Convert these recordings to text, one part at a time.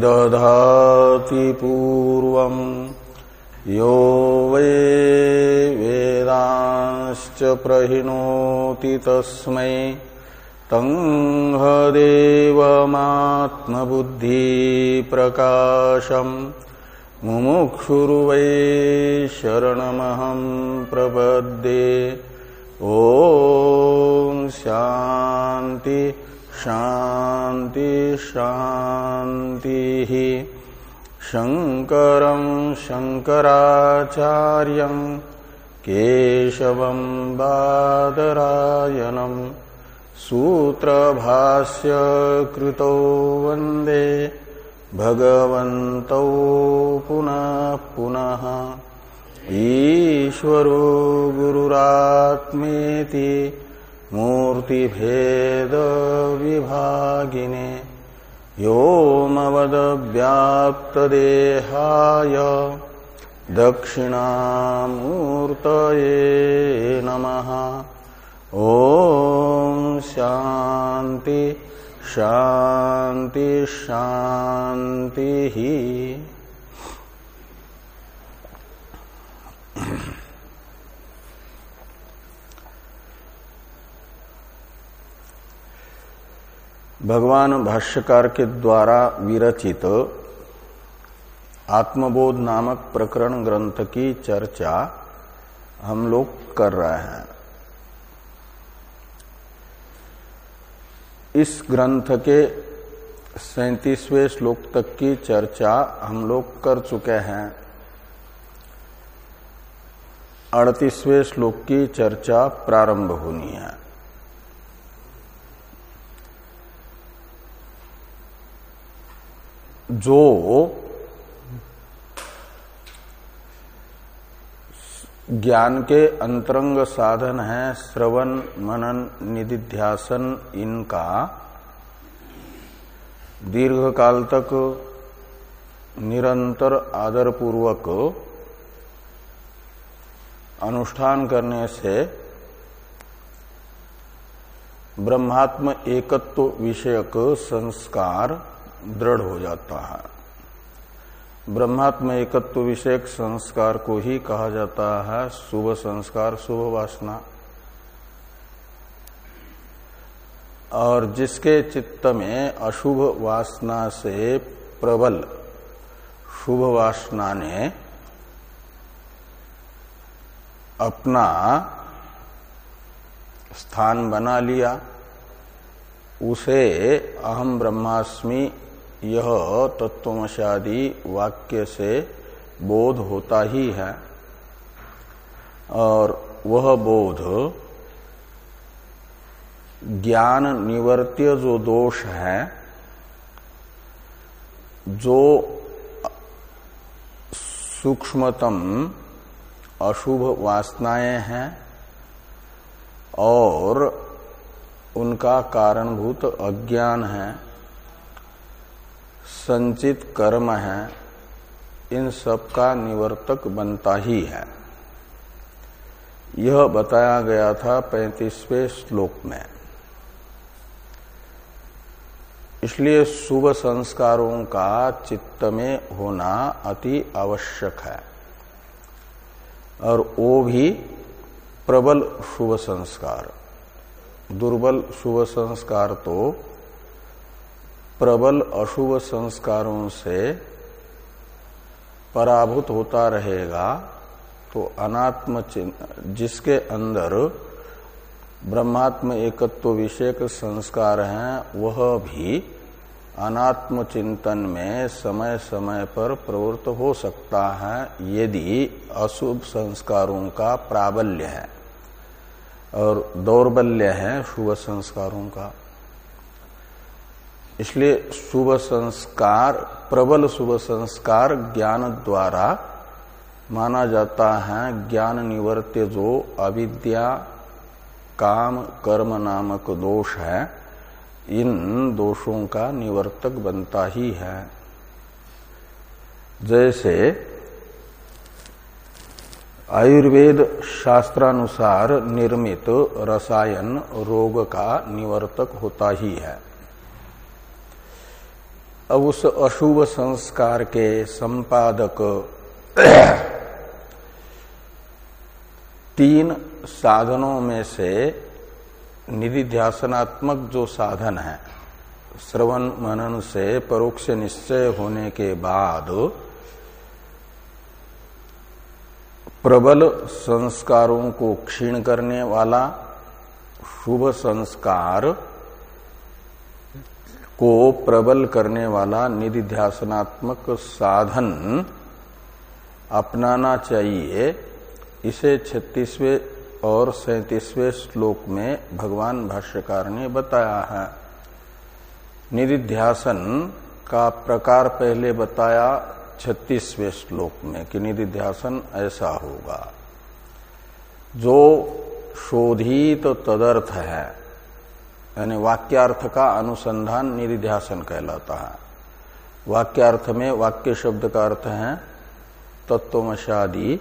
विदधाति पूर्वम् यो वै वेदांश्च प्रहिणोति तस्मै। तङ्हदेवमात्मबुद्धिप्रकाशम् मुमुक्षुर्वै शरणमहं प्रपद्ये। ॐ शान्ति। शान्ति शान्तिः शङ्करं शङ्कराचार्यं केशवं बादरायणम् सूत्रभाष्य कृतो वंदे भगवन्तौ पुनः पुनः ईश्वरो मूर्तिभेदविभागिने व्योमवदव्याप्तदेहाय दक्षिणामूर्तये नमः। ॐ शान्ति शान्ति शान्तिः। भगवान भाष्यकार के द्वारा विरचित आत्मबोध नामक प्रकरण ग्रंथ की चर्चा हम लोग कर रहे हैं। इस ग्रंथ के सैतीसवें श्लोक तक की चर्चा हम लोग कर चुके हैं। अड़तीसवें श्लोक की चर्चा प्रारंभ होनी है। जो ज्ञान के अंतरंग साधन है, श्रवण, मनन, निधिध्यासन, इनका दीर्घ काल तक निरंतर आदर पूर्वक अनुष्ठान करने से ब्रह्मात्म एकत्व विषयक संस्कार दृढ़ हो जाता है। ब्रह्मात्म एकत्व विषयक संस्कार को ही कहा जाता है, शुभ संस्कार, शुभ वासना। और जिसके चित्त में अशुभ वासना से प्रबल, शुभ वासना ने अपना स्थान बना लिया। उसे अहम ब्रह्मास्मि यह तत्वमशादी वाक्य से बोध होता ही है। और वह बोध ज्ञान निवर्त्य जो दोष है, जो सूक्ष्मतम अशुभ वासनाएँ हैं और उनका कारणभूत अज्ञान है। संचित कर्म है, इन सब का निवर्तक बनता ही है। यह बताया गया था पैंतीसवें श्लोक में। इसलिए शुभ संस्कारों का चित्त में होना अति आवश्यक है, और वो भी प्रबल शुभ संस्कार। दुर्बल शुभ संस्कार तो प्रबल अशुभ संस्कारों से पराभूत होता रहेगा तो अनात्म जिसके अंदर ब्रह्मात्म एकत्व विषयक संस्कार हैं, वह भी अनात्म चिंतन में समय समय पर प्रवृत्त हो सकता है, यदि अशुभ संस्कारों का प्राबल्य है। और दौर्बल्य है शुभ संस्कारों का। इसलिए शुभ संस्कार, प्रबल शुभ संस्कार ज्ञान द्वारा माना जाता है ज्ञान निवर्त्य जो अविद्या, काम, कर्म नामक दोष है, इन दोषों का निवर्तक बनता ही है। जैसे आयुर्वेद शास्त्रानुसार निर्मित रसायन रोग का निवर्तक होता ही है। अब उस अशुभ संस्कार के संपादक तीन साधनों में से निधिध्यासनात्मक जो साधन है, श्रवण मनन से परोक्ष निश्चय होने के बाद प्रबल संस्कारों को क्षीण करने वाला शुभ संस्कार को प्रबल करने वाला निधिध्यासनात्मक साधन अपनाना चाहिए, इसे छत्तीसवें और सैतीसवें श्लोक में भगवान भाष्यकार ने बताया है। निधिध्यासन का प्रकार पहले बताया छत्तीसवें श्लोक में कि निधिध्यासन ऐसा होगा। जो शोधित तो तदर्थ है यानी वाक्यार्थ का अनुसंधान निधिध्यासन कहलाता है। वाक्यार्थ में वाक्य शब्द का अर्थ है तत्वमशादी,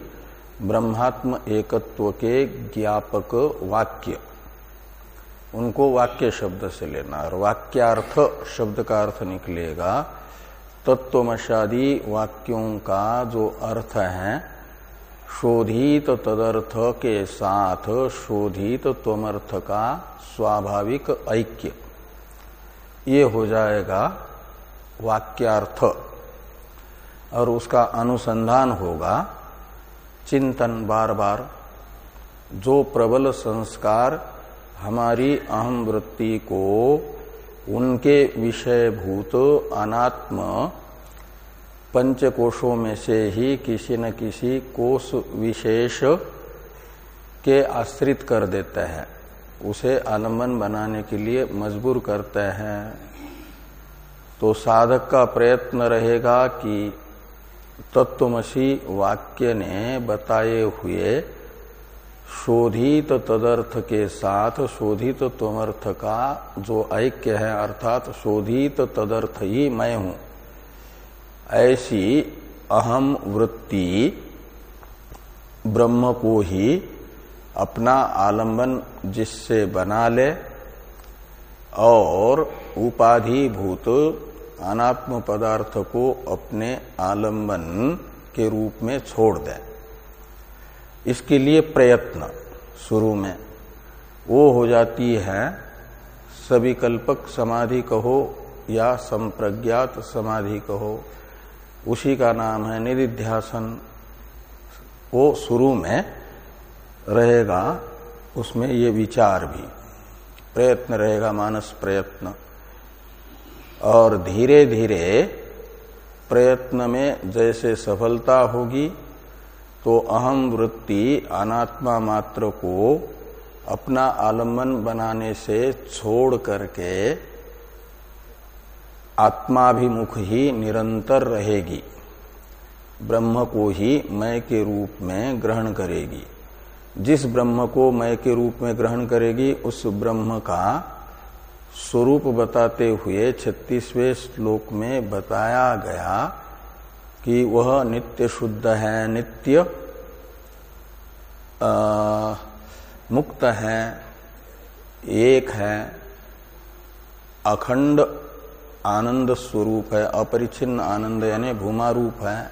ब्रह्मात्म एकत्व के ज्ञापक वाक्य। उनको वाक्य शब्द से लेना और वाक्यार्थ शब्द का अर्थ निकलेगा तत्वमशादी वाक्यों का जो अर्थ है शोधित तदर्थ के साथ शोधित त्वमर्थ का स्वाभाविक ऐक्य। ये हो जाएगा वाक्यार्थ। और उसका अनुसंधान होगा चिंतन बार बार जो प्रबल संस्कार हमारी अहम वृत्ति को उनके विषयभूत अनात्म पंचकोशों में से ही किसी न किसी कोष विशेष के आश्रित कर देते हैं। उसे आलंबन बनाने के लिए मजबूर करते हैं। तो साधक का प्रयत्न रहेगा कि तत्वमसी वाक्य ने बताए हुए शोधित तदर्थ के साथ शोधित त्वमर्थ का जो ऐक्य है, अर्थात शोधित तदर्थ ही मैं हूँ। ऐसी अहम वृत्ति ब्रह्म को ही अपना आलंबन जिससे बना ले और उपाधिभूत अनात्म पदार्थ को अपने आलंबन के रूप में छोड़ दें। इसके लिए प्रयत्न शुरू में। वो हो जाती है, सविकल्पक समाधि कहो या संप्रज्ञात समाधि कहो। उसी का नाम है निधिध्यासन वो शुरू में रहेगा, उसमें ये विचार भी। प्रयत्न रहेगा, मानस प्रयत्न। और धीरे धीरे प्रयत्न में जैसे सफलता होगी तो अहम वृत्ति अनात्मा मात्र को अपना आलंबन बनाने से छोड़ करके आत्माभिमुख ही निरंतर रहेगी। ब्रह्म को ही मय के रूप में ग्रहण करेगी। जिस ब्रह्म को मय के रूप में ग्रहण करेगी उस ब्रह्म का स्वरूप बताते हुए छत्तीसवें श्लोक में बताया गया कि वह नित्य शुद्ध है नित्य आ, मुक्त है एक है अखंड आनंद स्वरूप है अपरिचिन्न आनंद यानी भूमा रूप है,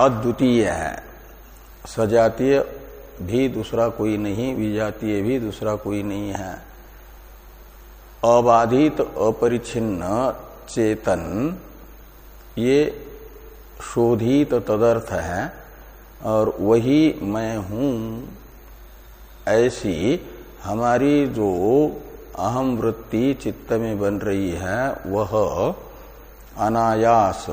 अद्वितीय है। सजातीय भी दूसरा कोई नहीं, विजातीय भी दूसरा कोई नहीं है। अबाधित अपरिचिन्न चेतन, ये शोधित तदर्थ है, और वही मैं हूँ, ऐसी हमारी जो अहम वृत्ति चित्त में बन रही है, वह अनायास।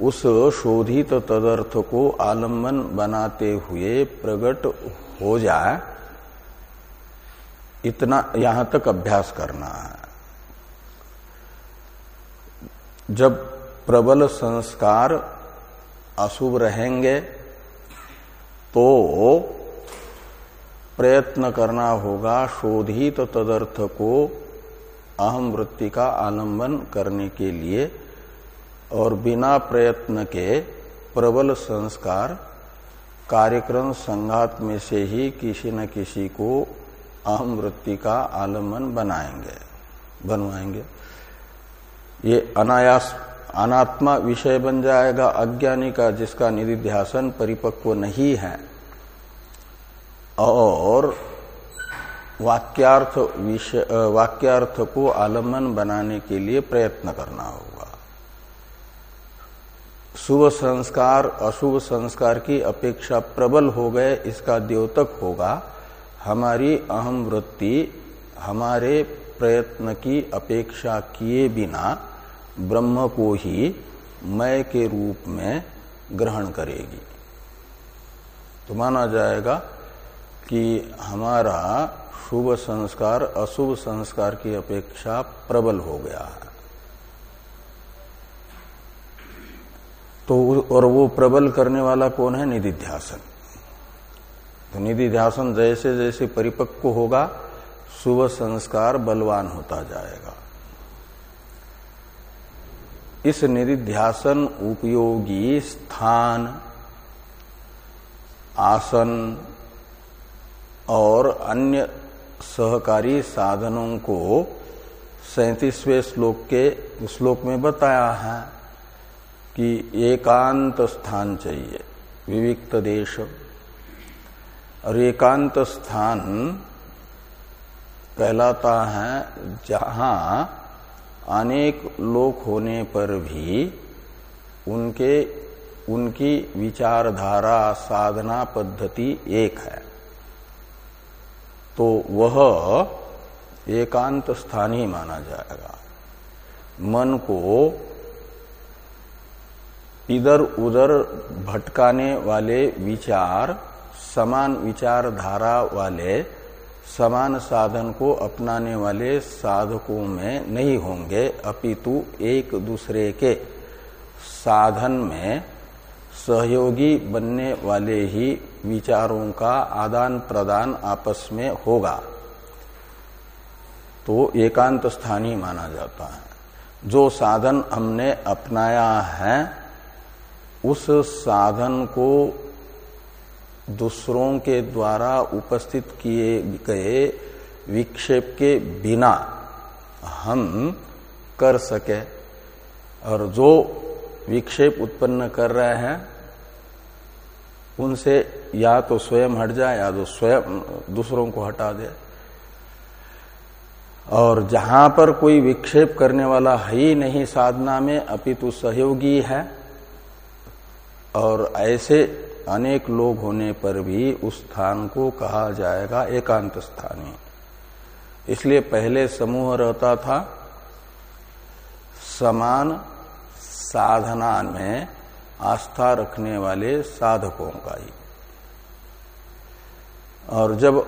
उस शोधित तदर्थ को आलंबन बनाते हुए प्रकट हो जाए, इतना यहाँ तक अभ्यास करना है। जब प्रबल संस्कार अशुभ रहेंगे तो प्रयत्न करना होगा, शोधित तदर्थ को अहम वृत्ति का आलंबन करने के लिए, और बिना प्रयत्न के प्रबल संस्कार, कार्यक्रम संघात में से ही किसी न किसी को अहम वृत्ति का आलंबन बनाएँगे, बनवाएँगे। ये अनायास, अनात्मा विषय बन जाएगा, अज्ञानी का जिसका निधिध्यासन परिपक्व नहीं है और वाक्यार्थ विषय वाक्यार्थ को आलंबन बनाने के लिए प्रयत्न करना होगा। शुभ संस्कार, अशुभ संस्कार की अपेक्षा प्रबल हो गए, इसका द्योतक होगा, हमारी अहम वृत्ति, हमारे प्रयत्न की अपेक्षा किए बिना ब्रह्म को ही मय के रूप में ग्रहण करेगी। तो माना जाएगा कि हमारा शुभ संस्कार, अशुभ संस्कार की अपेक्षा प्रबल हो गया है। तो और वो प्रबल करने वाला कौन है? निधि निधिध्यासन तो निधि निधिध्यासन जैसे जैसे परिपक्व होगा, शुभ संस्कार बलवान होता जाएगा। इस निधिध्यासन उपयोगी स्थान, आसन और अन्य सहकारी साधनों को सैतीसवें श्लोक के श्लोक में बताया है कि एकांत स्थान चाहिए, विविक्त देश। और एकांत स्थान कहलाता है जहाँ अनेक लोक होने पर भी उनके, उनकी विचारधारा, साधना पद्धति एक है। तो वह एकांत स्थान ही माना जाएगा। मन को इधर उधर भटकाने वाले विचार, समान विचारधारा वाले, समान साधन को अपनाने वाले साधकों में नहीं होंगे, अपितु एक दूसरे के साधन में सहयोगी बनने वाले ही विचारों का आदान प्रदान आपस में होगा। तो एकांत स्थानी माना जाता है। जो साधन हमने अपनाया है, उस साधन को दूसरों के द्वारा उपस्थित किए गए विक्षेप के बिना हम कर सके। और जो विक्षेप उत्पन्न कर रहे हैं उनसे या तो स्वयं हट जाए, या तो स्वयं दूसरों को हटा दे। और जहाँ पर कोई विक्षेप करने वाला है ही नहीं साधना में, अपितु सहयोगी है। और ऐसे अनेक लोग होने पर भी उस स्थान को कहा जाएगा एकांत स्थानी। इसलिए पहले समूह रहता था, समान साधना में आस्था रखने वाले साधकों का ही। और जब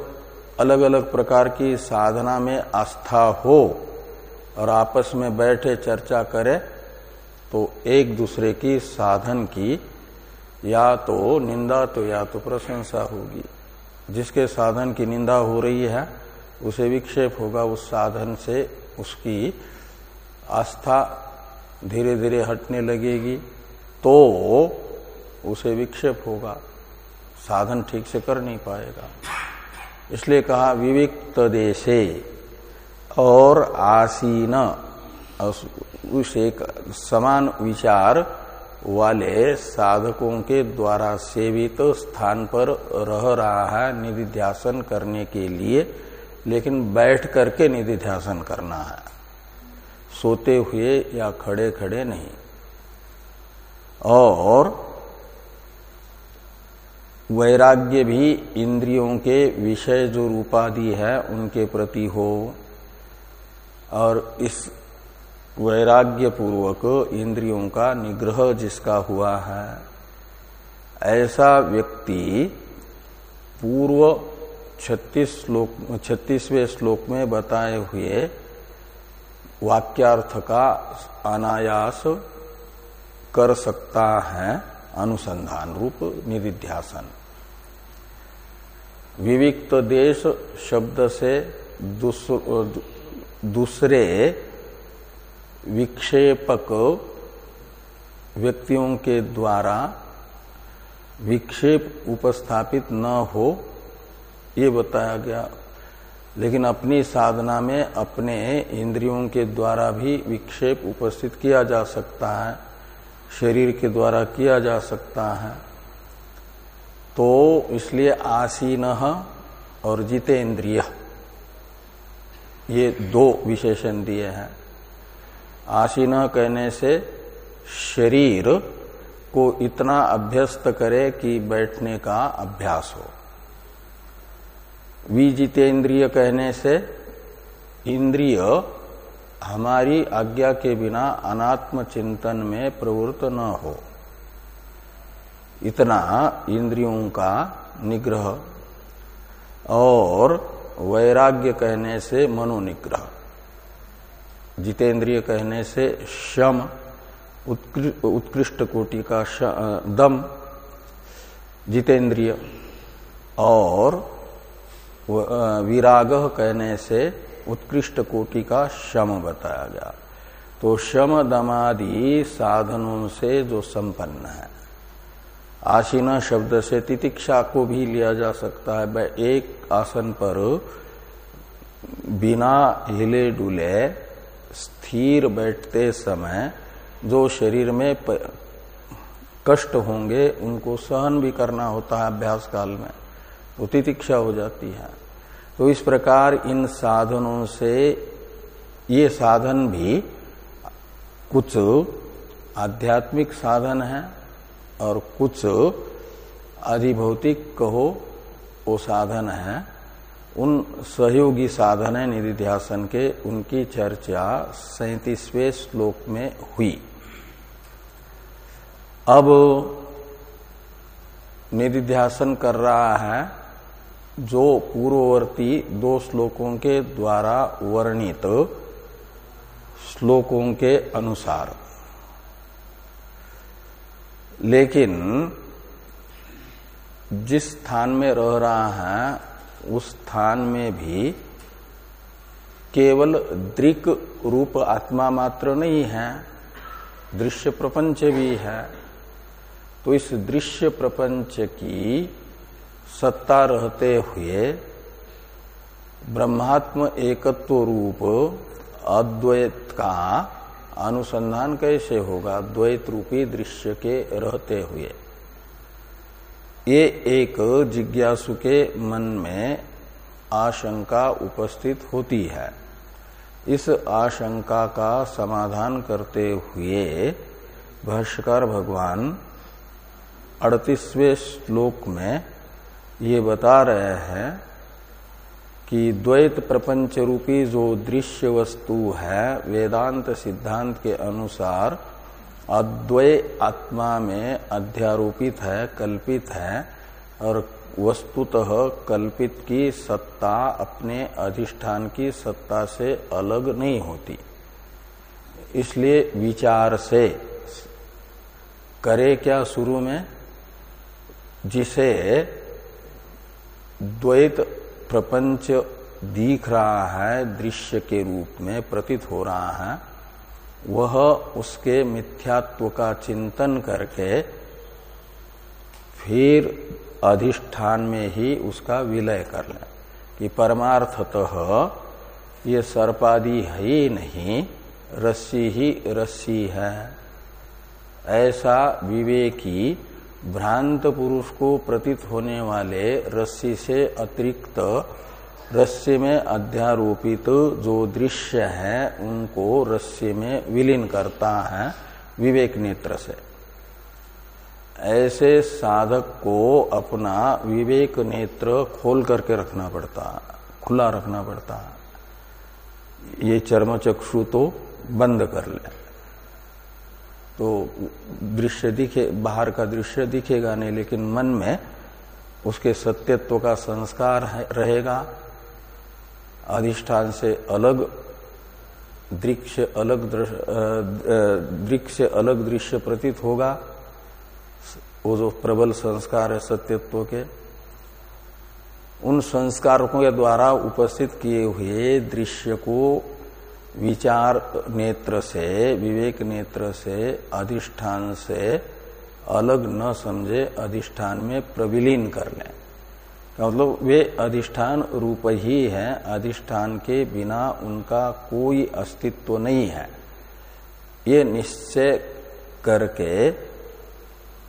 अलग अलग प्रकार की साधना में आस्था हो और आपस में बैठे चर्चा करे तो एक दूसरे की साधन की या तो निंदा तो या तो प्रशंसा होगी। जिसके साधन की निंदा हो रही है, उसे विक्षेप होगा उस साधन से, उसकी आस्था धीरे धीरे हटने लगेगी। तो उसे विक्षेप होगा। साधन ठीक से कर नहीं पाएगा। इसलिए कहा, विविक्त देशे और आसीन। उस एक समान विचार वाले साधकों के द्वारा सेवित तो स्थान पर रह रहा है निधिध्यासन करने के लिए, लेकिन बैठ करके निधिध्यासन करना है। सोते हुए या खड़े खड़े नहीं। और वैराग्य भी इंद्रियों के विषय जो रूपादि है, उनके प्रति हो। और इस वैराग्य पूर्वक इंद्रियों का निग्रह जिसका हुआ है, ऐसा व्यक्ति पूर्व छत्तीस श्लोक, छत्तीसवें श्लोक में बताए हुए वाक्यार्थ का अनायास कर सकता है अनुसंधान रूप निधिध्यासन। विविक्त देश शब्द से दूसरे विक्षेपक व्यक्तियों के द्वारा विक्षेप उपस्थापित न हो, ये बताया गया। लेकिन अपनी साधना में अपने इंद्रियों के द्वारा भी विक्षेप उपस्थित किया जा सकता है। शरीर के द्वारा किया जा सकता है। तो इसलिए आसीन और जितेंद्रिय। ये दो विशेषण दिए हैं। आसीन कहने से शरीर को इतना अभ्यस्त करे कि बैठने का अभ्यास हो। विजितेंद्रिय कहने से इंद्रिय हमारी आज्ञा के बिना अनात्म चिंतन में प्रवृत्त न हो। इतना इंद्रियों का निग्रह और वैराग्य कहने से मनोनिग्रह, जितेंद्रिय कहने से शम उत्कृष्ट कोटि का दम, जितेंद्रिय और विराग कहने से उत्कृष्ट कोटि का शम बताया गया। तो शम दमादि साधनों से जो संपन्न है। आसीना शब्द से तितिक्षा को भी लिया जा सकता है। एक आसन पर बिना हिले डुले स्थिर बैठते समय जो शरीर में कष्ट होंगे, उनको सहन भी करना होता है अभ्यास काल में। तो तितिक्षा हो जाती है। तो इस प्रकार इन साधनों से ये साधन भी कुछ आध्यात्मिक साधन है और कुछ अधिभौतिक कहो, वो साधन है। उन सहयोगी साधन है, निधिध्यासन के, उनकी चर्चा सैतीसवें श्लोक में हुई। अब निधिध्यासन कर रहा है। जो पूर्ववर्ती दो श्लोकों के द्वारा वर्णित श्लोकों के अनुसार। लेकिन जिस स्थान में रह रहा है, उस स्थान में भी केवल दृक रूप आत्मा मात्र नहीं है, दृश्य प्रपंच भी है। तो इस दृश्य प्रपंच की सत्ता रहते हुए ब्रह्मात्म एकत्व रूप अद्वैत का अनुसंधान कैसे होगा? द्वैत रूपी दृश्य के रहते हुए। ये एक जिज्ञासु के मन में आशंका उपस्थित होती है। इस आशंका का समाधान करते हुए भाष्यकार भगवान अड़तीसवें श्लोक में ये बता रहे हैं कि द्वैत प्रपंच रूपी जो दृश्य वस्तु है, वेदांत सिद्धांत के अनुसार अद्वय आत्मा में अध्यारोपित है, कल्पित है, और वस्तुतः कल्पित की सत्ता अपने अधिष्ठान की सत्ता से अलग नहीं होती। इसलिए विचार से करे क्या शुरू में? जिसे द्वैत प्रपंच दिख रहा है, दृश्य के रूप में प्रतीत हो रहा है, वह उसके मिथ्यात्व का चिंतन करके फिर अधिष्ठान में ही उसका विलय कर ले। कि परमार्थतः ये सर्पादि है ही नहीं, रस्सी ही रस्सी है। ऐसा विवेकी भ्रांत पुरुष को प्रतीत होने वाले रस्सी से अतिरिक्त, रस्सी में अध्यारोपित जो दृश्य है, उनको रस्सी में विलीन करता है विवेक नेत्र से। ऐसे साधक को अपना विवेक नेत्र खोल करके रखना पड़ता, खुला रखना पड़ता। ये चर्म चक्षु तो बंद कर ले। तो दृश्य दिखे, बाहर का दृश्य दिखेगा नहीं, लेकिन मन में उसके सत्यत्व का संस्कार रहेगा। अधिष्ठान से अलग दृश्य अलग दृश्य अलग दृश्य प्रतीत होगा। वो जो प्रबल संस्कार है सत्यत्व के, उन संस्कारों के द्वारा उपस्थित किए हुए दृश्य को विचार नेत्र से, विवेक नेत्र से, अधिष्ठान से अलग न समझे अधिष्ठान में प्रविलीन कर लें। मतलब? वे अधिष्ठान रूप ही है। अधिष्ठान के बिना उनका कोई अस्तित्व नहीं है। ये निश्चय करके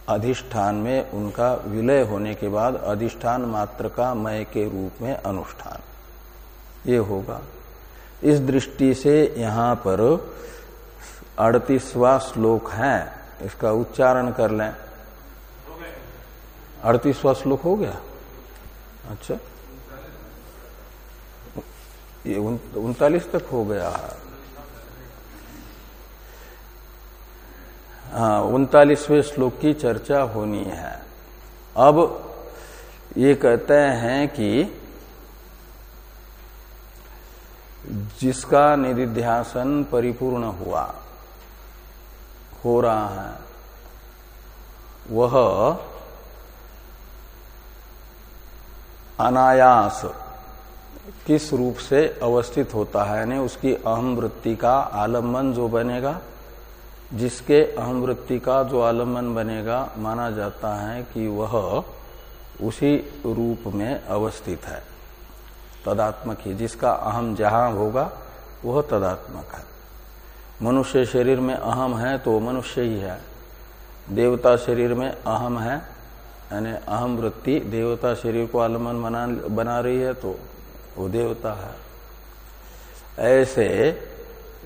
अधिष्ठान में उनका विलय होने के बाद अधिष्ठान मात्र का मय के रूप में अनुष्ठान। ये होगा। इस दृष्टि से यहाँ पर अड़तीसवा श्लोक है, इसका उच्चारण कर लें। अड़तीसवा श्लोक हो गया? अच्छा। ये उनतालीस तक हो गया। है, उनतालीसवें श्लोक की चर्चा होनी है। अब ये कहते हैं कि जिसका निधिध्यासन परिपूर्ण हुआ, हो रहा है, वह अनायास किस रूप से अवस्थित होता है, यानी उसकी अहम वृत्ति का आलंबन जो बनेगा, जिसके अहम वृत्ति का जो आलंबन बनेगा, माना जाता है कि वह उसी रूप में अवस्थित है। तदात्मक ही। जिसका अहम जहाँ होगा, वह तदात्मक है। मनुष्य शरीर में अहम है तो मनुष्य ही है। देवता शरीर में अहम है, यानी अहम वृत्ति देवता शरीर को आलंबन बना बना रही है तो वो देवता है। ऐसे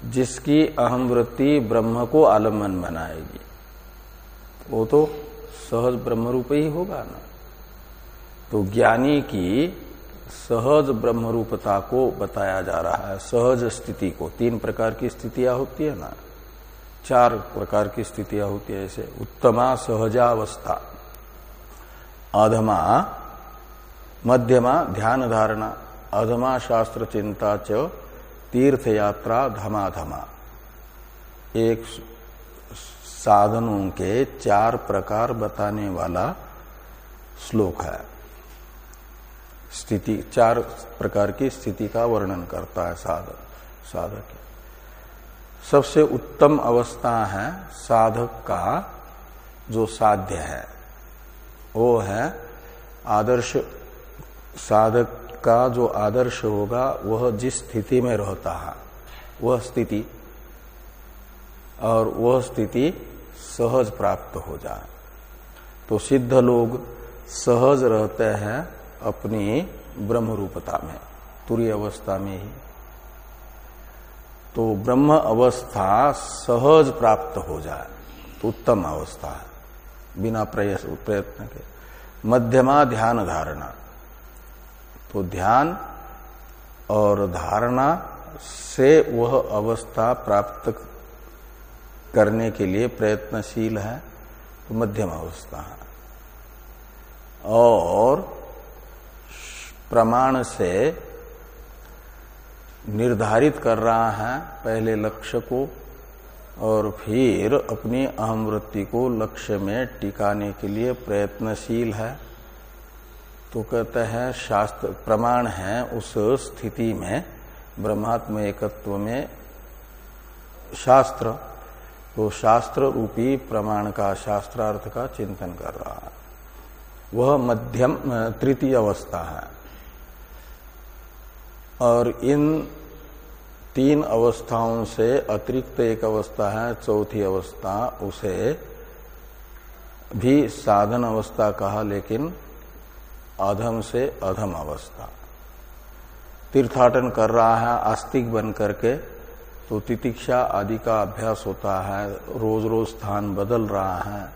जिसकी अहम वृत्ति ब्रह्म को आलंबन बनाएगी, वो तो सहज ब्रह्म रूप ही होगा ना। तो ज्ञानी की सहज ब्रह्म रूपता को बताया जा रहा है, सहज स्थिति को। तीन प्रकार की स्थितियाँ होती है ना। चार प्रकार की स्थितियाँ होती है ऐसे उत्तमा, सहजावस्था अधमा मध्यमा, ध्यान धारणा अधमा शास्त्र चिंता च तीर्थ यात्रा धमाधमा। एक साधनों के चार प्रकार बताने वाला श्लोक है। स्थिति, चार प्रकार की स्थिति का वर्णन करता है साधक साधक सबसे उत्तम अवस्था है साधक का जो साध्य है। वो है आदर्श साधक का जो आदर्श होगा, वह जिस स्थिति में रहता है, वह स्थिति, और वह स्थिति सहज प्राप्त हो जाए। तो सिद्ध लोग सहज रहते हैं अपनी ब्रह्म रूपता में, तुरी अवस्था में ही। तो ब्रह्म अवस्था सहज प्राप्त हो जाए तो उत्तम अवस्था है, बिना प्रयत्न के। मध्यमा ध्यान धारणा। तो ध्यान और धारणा से वह अवस्था प्राप्त करने के लिए प्रयत्नशील है तो मध्यम अवस्था है। और प्रमाण से निर्धारित कर रहा है पहले लक्ष्य को और फिर अपनी अहम वृत्ति को लक्ष्य में टिकाने के लिए प्रयत्नशील है। तो कहते हैं, शास्त्र प्रमाण है उस स्थिति में, ब्रह्मात्म एकत्व में शास्त्र तो शास्त्र रूपी प्रमाण का, शास्त्रार्थ का चिंतन कर रहा है। वह मध्यम तृतीय अवस्था है। और इन तीन अवस्थाओं से अतिरिक्त एक अवस्था है, चौथी अवस्था, उसे भी साधन अवस्था कहा, लेकिन अधम से अधम अवस्था। तीर्थाटन कर रहा है, आस्तिक बन करके तो तितिक्षा आदि का अभ्यास होता है रोज रोज स्थान बदल रहा है।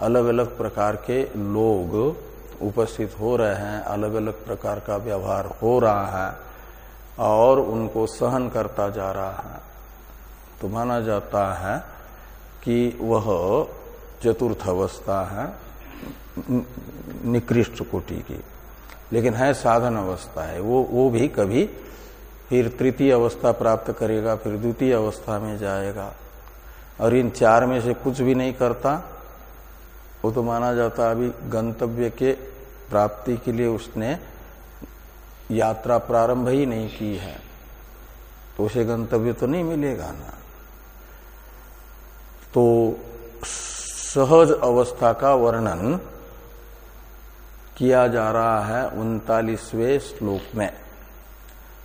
अलग अलग प्रकार के लोग उपस्थित हो रहे हैं अलग अलग प्रकार का व्यवहार हो रहा है। और उनको सहन करता जा रहा है। तो माना जाता है कि वह चतुर्थ अवस्था है निकृष्ट कोटि की। लेकिन है साधन अवस्था है। वो वो भी कभी फिर तृतीय अवस्था प्राप्त करेगा, फिर द्वितीय अवस्था में जाएगा। और इन चार में से कुछ भी नहीं करता, वो तो माना जाता अभी गंतव्य के प्राप्ति के लिए उसने यात्रा प्रारंभ ही नहीं की है। तो उसे गंतव्य तो नहीं मिलेगा ना। तो सहज अवस्था का वर्णन किया जा रहा है उनतालीसवें श्लोक में।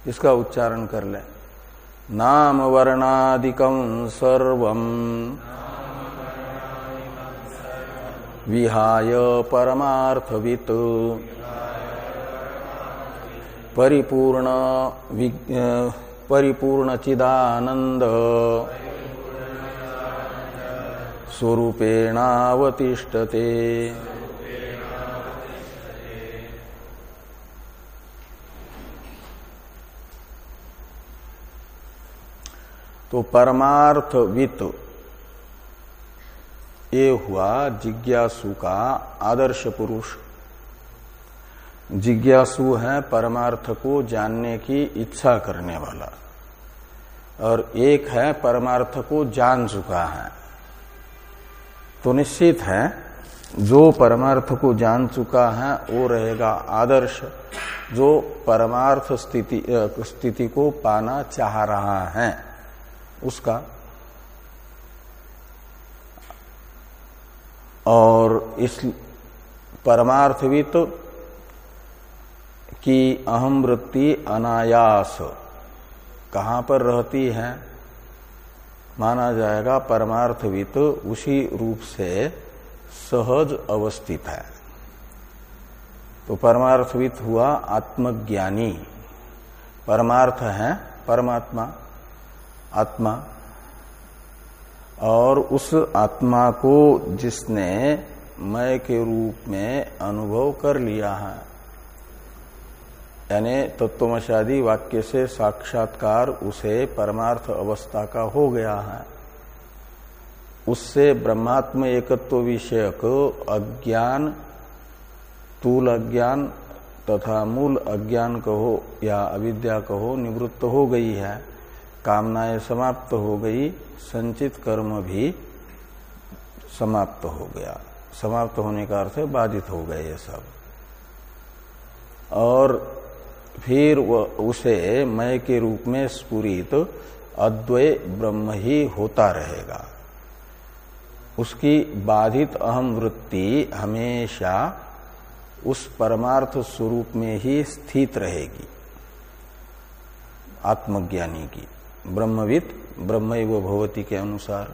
इसका उच्चारण कर ले। नाम वर्णादिकम सर्व। विहाय परमार्थवित। परिपूर्ण परिपूर्ण चिदानंद स्वरूपेणावतिष्ठते। तो परमार्थवित ये हुआ जिज्ञासु का आदर्श पुरुष। जिज्ञासु है परमार्थ को जानने की इच्छा करने वाला। और एक है परमार्थ को जान चुका है। तो निश्चित है, जो परमार्थ को जान चुका है, वो रहेगा आदर्श। जो परमार्थ स्थिति स्थिति को पाना चाह रहा है, उसका। और इस परमार्थवित की अहम वृत्ति अनायास। कहाँ पर रहती है? माना जाएगा परमार्थवित उसी रूप से सहज अवस्थित है। तो परमार्थवित हुआ आत्मज्ञानी। परमार्थ है परमात्मा, आत्मा। और उस आत्मा को जिसने मय के रूप में अनुभव कर लिया है यानी तत्वमशादी वाक्य से साक्षात्कार उसे परमार्थ अवस्था का हो गया है। उससे ब्रह्मात्म एकत्व विषयक अज्ञान तूल अज्ञान तथा मूल अज्ञान कहो या अविद्या कहो निवृत्त हो गई है। कामनाएँ समाप्त हो गई, संचित कर्म भी समाप्त हो गया। समाप्त होने का अर्थ बाधित हो गए ये सब। और फिर उसे मय के रूप में स्पुरित अद्वय ब्रह्म ही होता रहेगा। उसकी बाधित अहम वृत्ति हमेशा उस परमार्थ स्वरूप में ही स्थित रहेगी। आत्मज्ञानी की। ब्रह्मविद ब्रह्म भवती के अनुसार।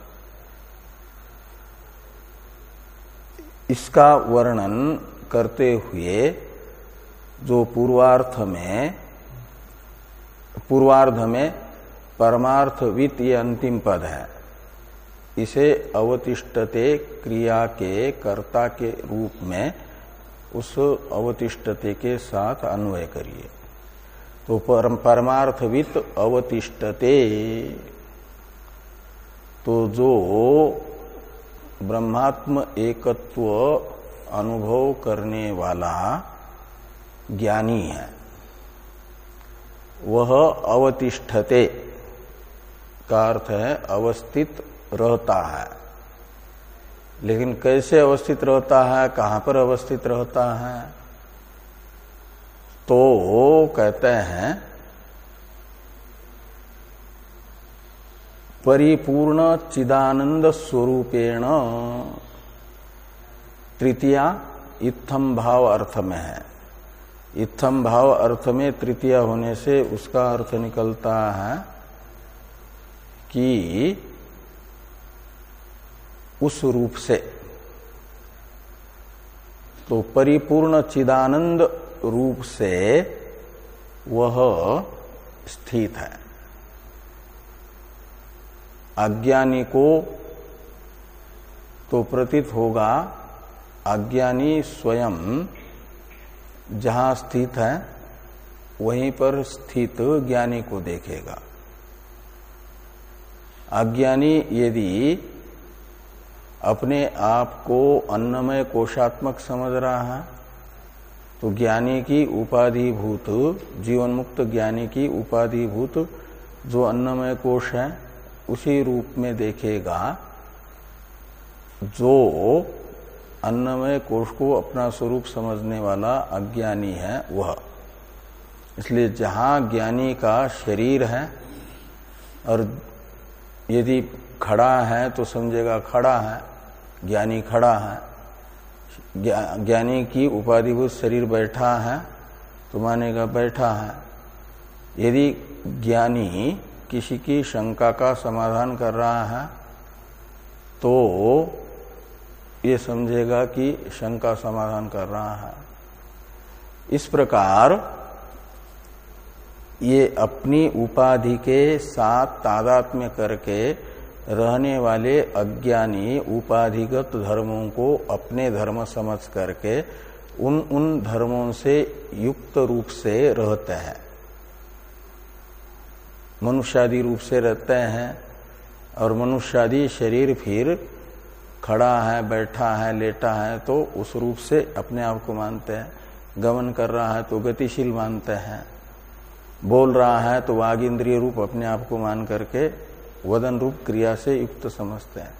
इसका वर्णन करते हुए जो पूर्वार्थ में, पूर्वार्ध में परमार्थ वित्त ये अंतिम पद है। इसे अवतिष्ठते क्रिया के कर्ता के रूप में उस अवतिष्ठते के साथ अन्वय करिए। तो परम परमार्थवित अवतिष्ठते। तो जो ब्रह्मात्म एकत्व अनुभव करने वाला ज्ञानी है। वह अवतिष्ठते का अर्थ है अवस्थित रहता है। लेकिन कैसे अवस्थित रहता है, कहाँ पर अवस्थित रहता है? तो कहते हैं, परिपूर्ण चिदानंद स्वरूपेण तृतीया इत्थम भाव अर्थ में है। इत्थम भाव अर्थ में तृतीय होने से उसका अर्थ निकलता है कि उस रूप से। तो परिपूर्ण चिदानंद रूप से वह स्थित है। अज्ञानी को तो प्रतीत होगा, अज्ञानी स्वयं जहाँ स्थित है, वहीं पर स्थित ज्ञानी को देखेगा। अज्ञानी यदि अपने आप को अन्नमय कोशात्मक समझ रहा है तो ज्ञानी की उपाधिभूत जीवन मुक्त ज्ञानी की उपाधिभूत जो अन्नमय कोश है, उसी रूप में देखेगा, जो अन्नमय कोष को अपना स्वरूप समझने वाला अज्ञानी है वह। इसलिए जहाँ ज्ञानी का शरीर है और यदि खड़ा है तो समझेगा खड़ा है, ज्ञानी खड़ा है। ज्ञानी की उपाधिभूत शरीर बैठा है तो मानेगा बैठा है। यदि ज्ञानी किसी की शंका का समाधान कर रहा है तो ये समझेगा कि शंका समाधान कर रहा है। इस प्रकार ये अपनी उपाधि के साथ तादात्म्य करके रहने वाले अज्ञानी उपाधिगत धर्मों को अपने धर्म समझ करके उन उन धर्मों से युक्त रूप से रहते हैं। मनुष्यादि रूप से रहते हैं और मनुष्यादि शरीर फिर खड़ा है, बैठा है, लेटा है तो उस रूप से अपने आप को मानते हैं। गमन कर रहा है तो गतिशील मानते हैं। बोल रहा है तो वाग इंद्रिय रूप अपने आप को मान करके वदन रूप क्रिया से युक्त समझते हैं।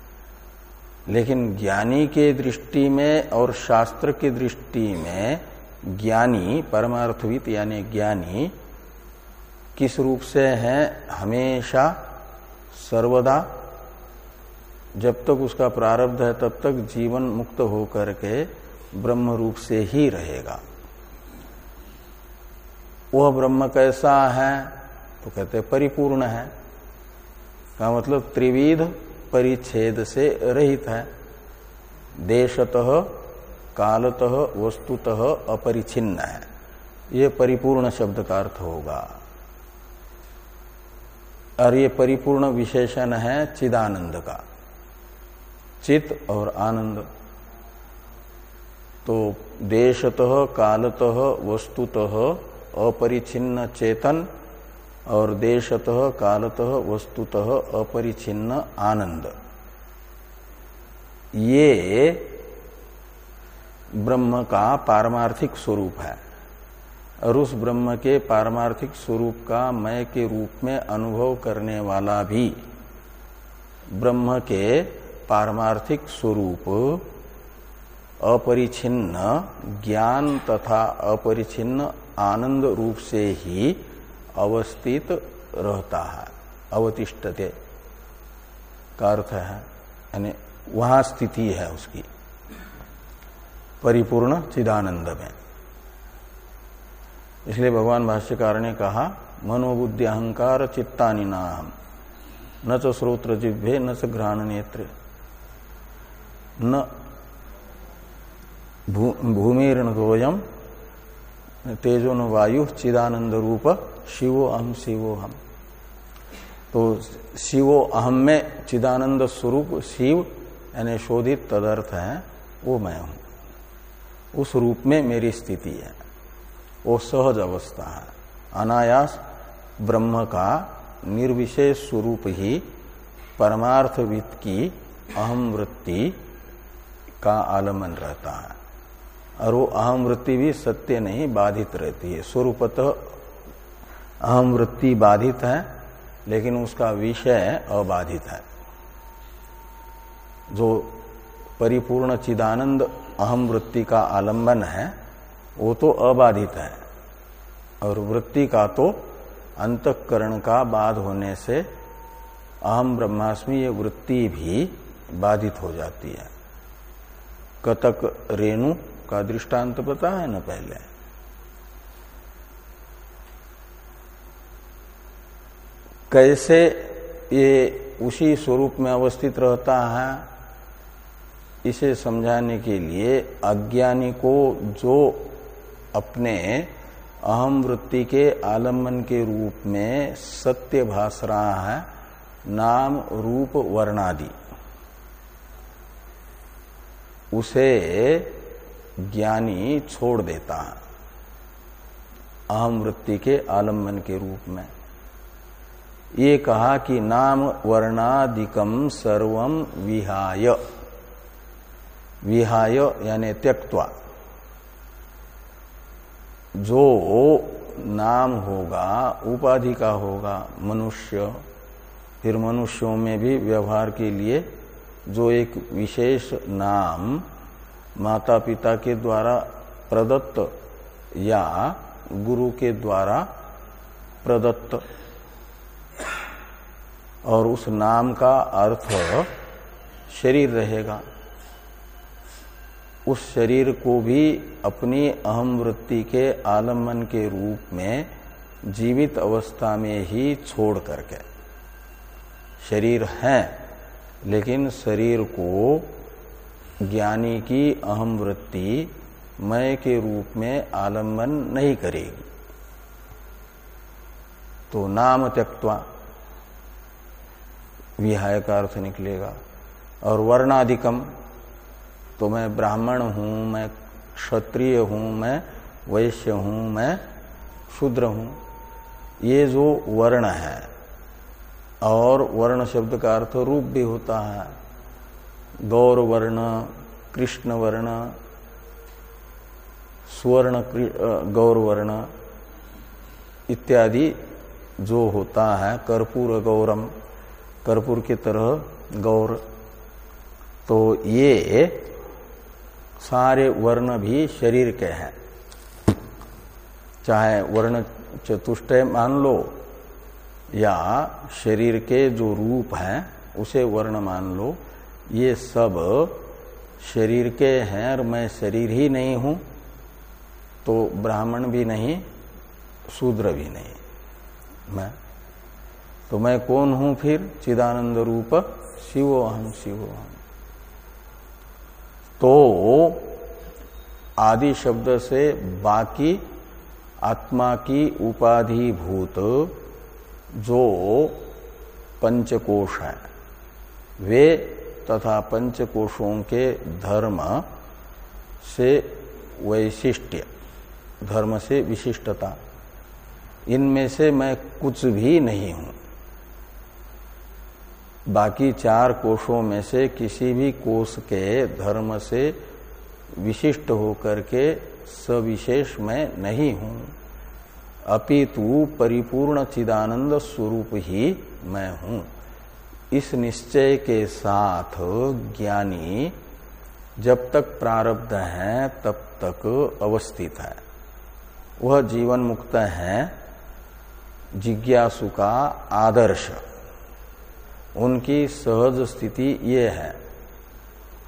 लेकिन ज्ञानी के दृष्टि में और शास्त्र की दृष्टि में ज्ञानी परमार्थवित यानी ज्ञानी, किस रूप से है? हमेशा सर्वदा जब तक उसका प्रारब्ध है, तब तक जीवन मुक्त होकर के ब्रह्म रूप से ही रहेगा। वह ब्रह्म कैसा है? तो कहते परिपूर्ण है। का मतलब त्रिविध परिच्छेद से रहित है। देशतः, कालतः, वस्तुतः अपरिछिन्न है। ये परिपूर्ण शब्द का अर्थ होगा। और ये परिपूर्ण विशेषण है चिदानंद का। चित और आनंद। तो देशतः, कालतः, वस्तुतः अपरिछिन्न चेतन और देशतः, कालतः, वस्तुतः अपरिछिन्न आनंद। ये ब्रह्म का पारमार्थिक स्वरूप है। और उस ब्रह्म के पारमार्थिक स्वरूप का मय के रूप में अनुभव करने वाला भी ब्रह्म के पारमार्थिक स्वरूप अपरिछिन्न ज्ञान तथा अपरिछिन्न आनंद रूप से ही अवस्थित रहता है, अवतिष्ठते। का अर्थ है, यानी वहाँ स्थिति है उसकी, परिपूर्ण चिदानंद में। इसलिए भगवान भाष्यकार ने कहा, मनोबुद्धि अहंकार चित्तानि नाम न तो श्रोत्र जिभ्य न तो घ्राण नेत्र न भूमिर्न दोयम तेजो न वायु चिदानंद रूप शिवो अहम शिवो हम तो शिवो अहम में चिदानंद स्वरूप शिव यानी शोधित तदर्थ है, वो मैं हूँ। उस रूप में मेरी स्थिति है। वो सहज अवस्था है। अनायास ब्रह्म का निर्विशेष स्वरूप ही परमार्थविद की अहम वृत्ति का आलमन रहता है। और वो अहम वृत्ति भी सत्य नहीं, बाधित रहती है। स्वरूपतः अहम वृत्ति बाधित है, लेकिन उसका विषय अबाधित है। जो परिपूर्ण चिदानंद अहम वृत्ति का आलंबन है, वो तो अबाधित है। और वृत्ति का तो अंतकरण का बाध होने से अहम ब्रह्मास्मि ये वृत्ति भी बाधित हो जाती है। कतक रेणु का दृष्टांत पता है ना पहले। कैसे ये उसी स्वरूप में अवस्थित रहता है, इसे समझाने के लिए अज्ञानी को जो अपने अहम वृत्ति के आलंबन के रूप में सत्य भास रहा है, नाम रूप वर्णादि। उसे ज्ञानी छोड़ देता है। अहम वृत्ति के आलंबन के रूप में। ये कहा कि नाम वर्णादिकम सर्वम विहाय। विहाय यानी त्यक्वा जो नाम होगा, उपाधि का होगा, मनुष्य, फिर मनुष्यों में भी व्यवहार के लिए जो एक विशेष नाम माता पिता के द्वारा, प्रदत्त या गुरु के द्वारा प्रदत्त। और उस नाम का अर्थ शरीर रहेगा। उस शरीर को भी अपनी अहम वृत्ति के आलंबन के रूप में जीवित अवस्था में ही छोड़ करके। शरीर है। लेकिन शरीर को ज्ञानी की अहम वृत्ति मय के रूप में आलंबन नहीं करेगी। तो नाम त्यक्वा विहाय का अर्थ निकलेगा। और वर्णाधिकम तो मैं ब्राह्मण हूँ, मैं क्षत्रिय हूँ, मैं वैश्य हूँ, मैं शूद्र हूँ। ये जो वर्ण है और वर्ण शब्द का अर्थ रूप भी होता है। गौर वर्ण, कृष्ण वर्ण, स्वर्ण गौर वर्ण इत्यादि जो होता है, कर्पूर गौरम, कर्पूर की तरह गौर। तो ये सारे वर्ण भी शरीर के हैं। चाहे वर्ण चतुष्टय मान लो या शरीर के जो रूप हैं, उसे वर्ण मान लो, ये सब शरीर के हैं और मैं शरीर ही नहीं हूँ तो ब्राह्मण भी नहीं, शूद्र भी नहीं। मैं तो मैं कौन हूँ फिर? चिदानंद रूप, शिवो अहम शिवो अहम तो आदि शब्द से बाकी आत्मा की उपाधिभूत जो पंचकोश है। वे तथा पंचकोशों के धर्म से वैशिष्ट्य, धर्म से विशिष्टता। इनमें से मैं कुछ भी नहीं हूँ। बाकी चार कोषों में से किसी भी कोष के धर्म से विशिष्ट होकर के सविशेष मैं नहीं हूँ। अपितु परिपूर्ण चिदानंद स्वरूप ही मैं हूँ। इस निश्चय के साथ ज्ञानी जब तक प्रारब्ध है, तब तक अवस्थित है। वह जीवन मुक्त है, जिज्ञासु का आदर्श। उनकी सहज स्थिति ये है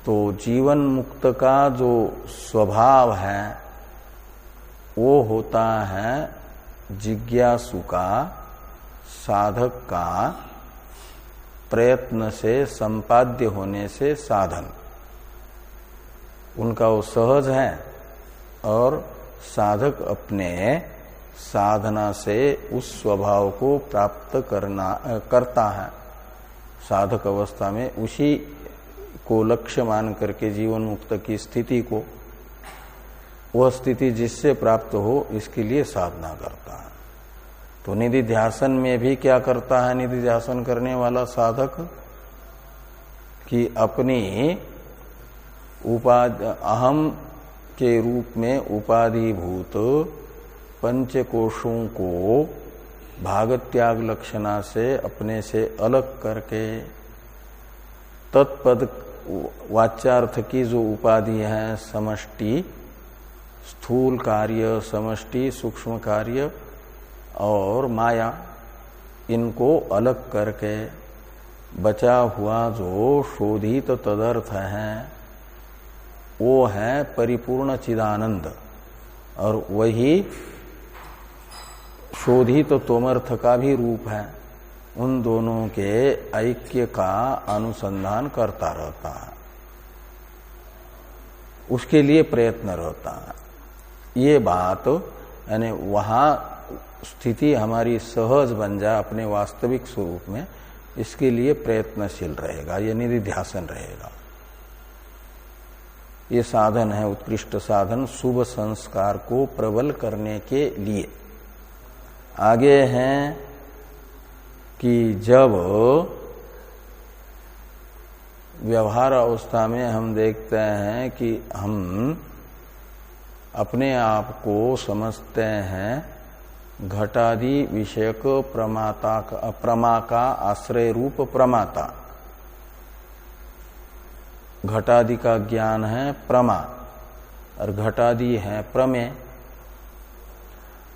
तो जीवन मुक्त का जो स्वभाव है, वो होता है जिज्ञासु का, साधक का प्रयत्न से, संपाद्य होने से साधन। उनका वो सहज है और साधक अपने साधना से उस स्वभाव को प्राप्त करना, करता है। साधक अवस्था में उसी को लक्ष्य मान करके जीवन मुक्त की स्थिति को वह स्थिति जिससे प्राप्त हो, इसके लिए साधना करता है। तो निधि ध्यासन में भी क्या करता है निधि ध्यासन करने वाला साधक? कि अपनी उपाधि अहम के रूप में उपाधिभूत पंचकोशों को भागत्याग लक्षणा से अपने से अलग करके, तत्पद वाच्यार्थ की जो उपाधि है, समष्टि स्थूल कार्य, समष्टि, सूक्ष्म कार्य और माया, इनको अलग करके बचा हुआ जो शोधित तदर्थ है, वो है परिपूर्ण चिदानंद। और वही शोधित तोमर्थ का भी रूप है। उन दोनों के ऐक्य का अनुसंधान करता रहता है। उसके लिए प्रयत्न रहता है। ये बात, यानी वहाँ स्थिति हमारी सहज बन जाए अपने वास्तविक स्वरूप में, इसके लिए प्रयत्नशील रहेगा, ये निधिध्यासन रहेगा। ये साधन है, उत्कृष्ट साधन, शुभ संस्कार को प्रबल करने के लिए। आगे हैं कि जब व्यवहार अवस्था में हम देखते हैं कि हम अपने आप को समझते हैं, घटादि विषयक प्रमाता का प्रमा का आश्रय रूप प्रमाता। घटादि का ज्ञान है प्रमा, और घटादि है प्रमेय।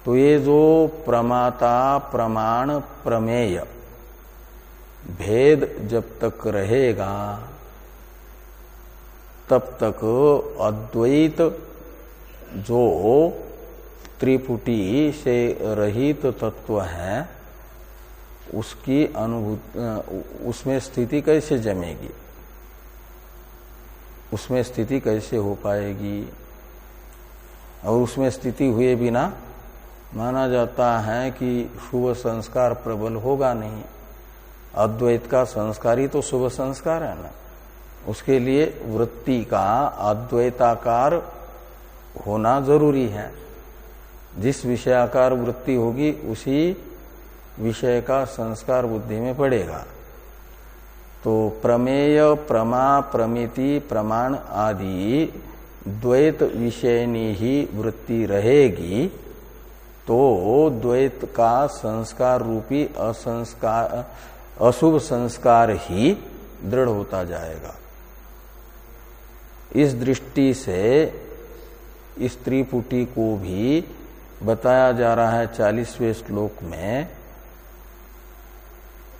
तो ये जो प्रमाता, प्रमाण, प्रमेय, भेद जब तक रहेगा, तब तक अद्वैत जो त्रिपुटी से रहित तो तत्व है, उसकी अनुभूति उसमें स्थिति कैसे जमेगी? उसमें स्थिति कैसे हो पाएगी? और उसमें स्थिति हुए बिना माना जाता है कि शुभ संस्कार प्रबल होगा नहीं। अद्वैत का संस्कार ही तो शुभ संस्कार है ना। उसके लिए वृत्ति का अद्वैताकार होना ज़रूरी है। जिस विषयाकार वृत्ति होगी, उसी विषय का संस्कार बुद्धि में पड़ेगा। तो प्रमेय, प्रमा, प्रमिति, प्रमाण आदि द्वैत विषयनी ही वृत्ति रहेगी तो द्वैत का संस्कार रूपी असंस्कार, अशुभ संस्कार ही दृढ़ होता जाएगा। इस दृष्टि से इस त्रिपुटी को भी बताया जा रहा है चालीसवें श्लोक में,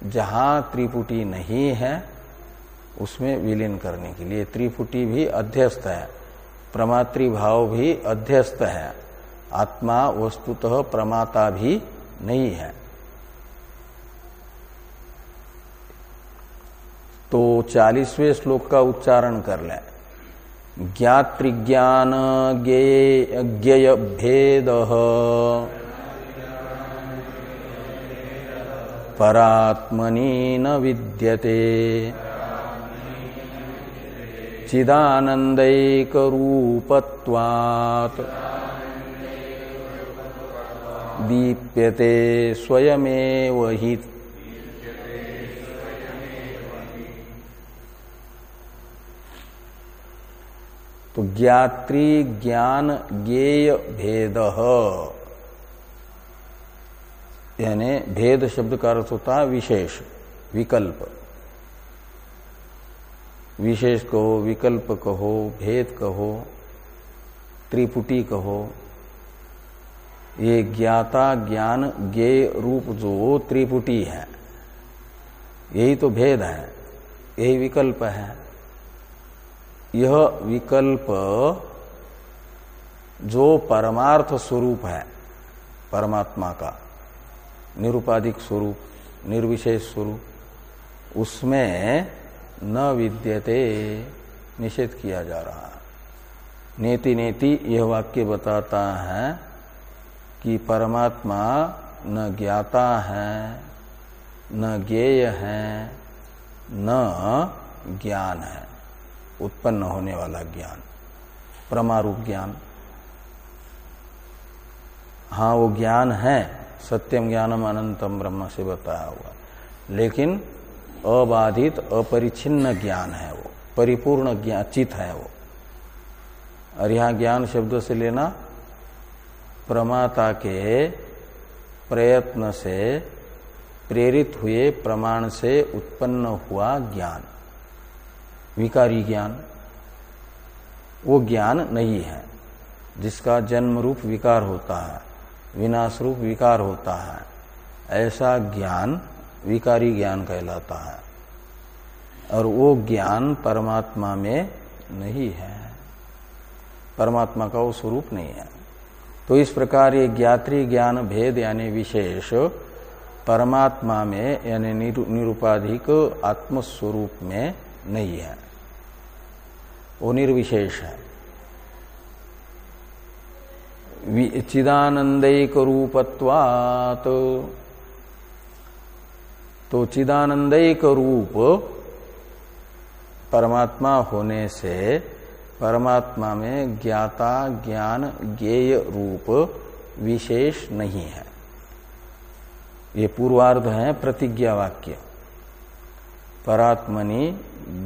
जहाँ त्रिपुटी नहीं है, उसमें विलीन करने के लिए। त्रिपुटी भी अध्यस्त है प्रमात्री भाव भी अध्यस्त है, आत्मा वस्तुतः प्रमाता भी नहीं है। तो चालीसवें श्लोक का उच्चारण कर लें। ज्ञातृज्ञान ज्ञेय भेद परात्मनि न विद्यते। चिदानंदैकरूपत्वात् दीप्यते स्वयमेव हि तो ज्ञात्री ज्ञान ज्ञेय भेद यानी भेद शब्द का अर्थ होता है विशेष, विकल्प। विशेष कहो, विकल्प कहो, भेद कहो, त्रिपुटी कहो। ये ज्ञाता ज्ञान ज्ञेय रूप जो त्रिपुटी है, यही तो भेद है, यही विकल्प है। यह विकल्प जो परमार्थ स्वरूप है, परमात्मा का, निरुपाधिक स्वरूप, निर्विशेष स्वरूप, उसमें न विद्यते, निषेध किया जा रहा है। नेति नेति यह वाक्य बताता है कि परमात्मा न ज्ञाता है, न ज्ञेय है, न ज्ञान है। उत्पन्न होने वाला ज्ञान, परमारूप ज्ञान। हाँ वो ज्ञान है, सत्यम ज्ञानम अनंतम ब्रह्म से बताया हुआ लेकिन अबाधित अपरिचिन्न ज्ञान है वो, परिपूर्ण ज्ञान चित है वो। और यहाँ ज्ञान शब्द से लेना, प्रमाता के प्रयत्न से, प्रेरित हुए प्रमाण से उत्पन्न हुआ ज्ञान। विकारी ज्ञान। वो ज्ञान नहीं है, जिसका जन्म रूप विकार होता है विनाश रूप विकार होता है। ऐसा ज्ञान विकारी ज्ञान कहलाता है। और वो ज्ञान परमात्मा में नहीं है। परमात्मा का वो स्वरूप नहीं है। तो इस प्रकार ये ज्ञात्री ज्ञान भेद यानी विशेष परमात्मा में यानी निरुपाधिक आत्मस्वरूप में नहीं है। वो निर्विशेष है। चिदानंदिक रूपत्वात तो चिदानंदिक रूप परमात्मा होने से परमात्मा में ज्ञाता, ज्ञान ज्ञेय रूप विशेष नहीं है। ये पूर्वार्ध है प्रतिज्ञा वाक्य परात्मनि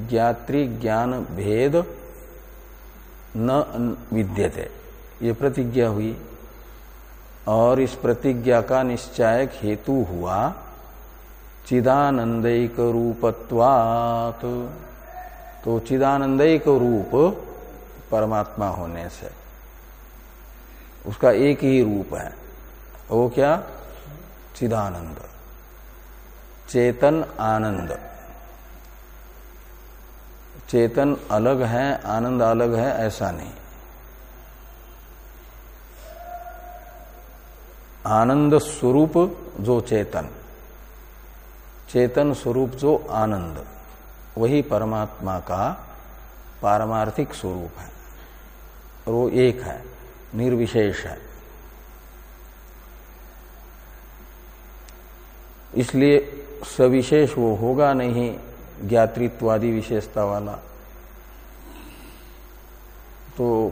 ज्ञात्री ज्ञान भेद न विद्यते। ये प्रतिज्ञा हुई और इस प्रतिज्ञा का निश्चायक हेतु हुआ चिदानंदिक रूपत्वात। तो चिदानंदिक रूप परमात्मा होने से। उसका एक ही रूप है, वो क्या? चिदानंद। चेतन आनंद। चेतन अलग है, आनंद अलग है, ऐसा नहीं। आनंद स्वरूप जो चेतन चेतन स्वरूप जो आनंद, वही परमात्मा का पारमार्थिक स्वरूप है। और वो एक है, निर्विशेष है। इसलिए सविशेष वो होगा नहीं ज्ञातृत्वादी विशेषता वाला। तो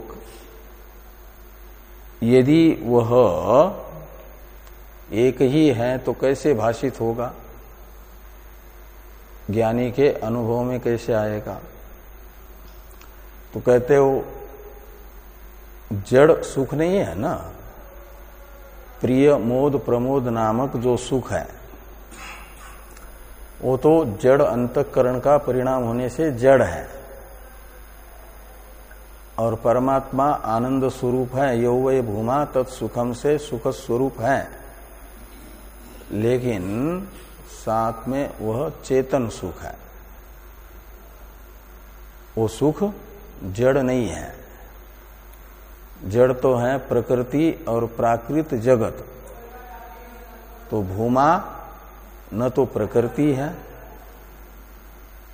यदि वह एक ही है तो कैसे भाषित होगा? ज्ञानी के अनुभव में कैसे आएगा? तो कहते हो, जड़ सुख नहीं है ना? प्रिय मोद प्रमोद नामक जो सुख है वो तो जड़ अंतकरण का परिणाम होने से जड़ है। और परमात्मा आनंद स्वरूप है यो वे भूमा तत्सुखम से सुख स्वरूप है। लेकिन साथ में वह चेतन सुख है। वो सुख जड़ नहीं है। जड़ तो है प्रकृति और प्राकृत जगत। तो भूमा न तो प्रकृति है,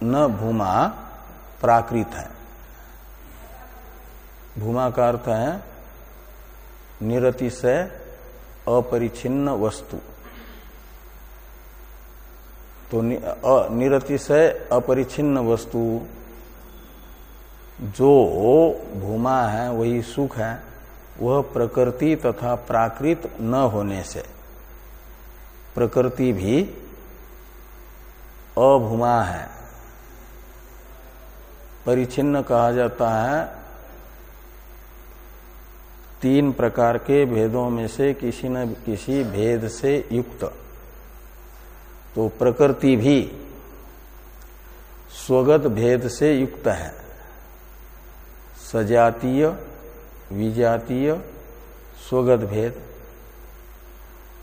न भूमा प्राकृत है। भूमा का अर्थ है निरतिशय अपरिचिन्न वस्तु। तो निरतिशय अपरिचिन्न वस्तु, जो भूमा है, वही सुख है, वह प्रकृति तथा प्राकृत न होने से। प्रकृति भी अभूमा है। परिचिन्न कहा जाता है, तीन प्रकार के भेदों में से किसी न किसी भेद से युक्त। तो प्रकृति भी स्वगत भेद से युक्त है। सजातीय, विजातीय, स्वगत भेद।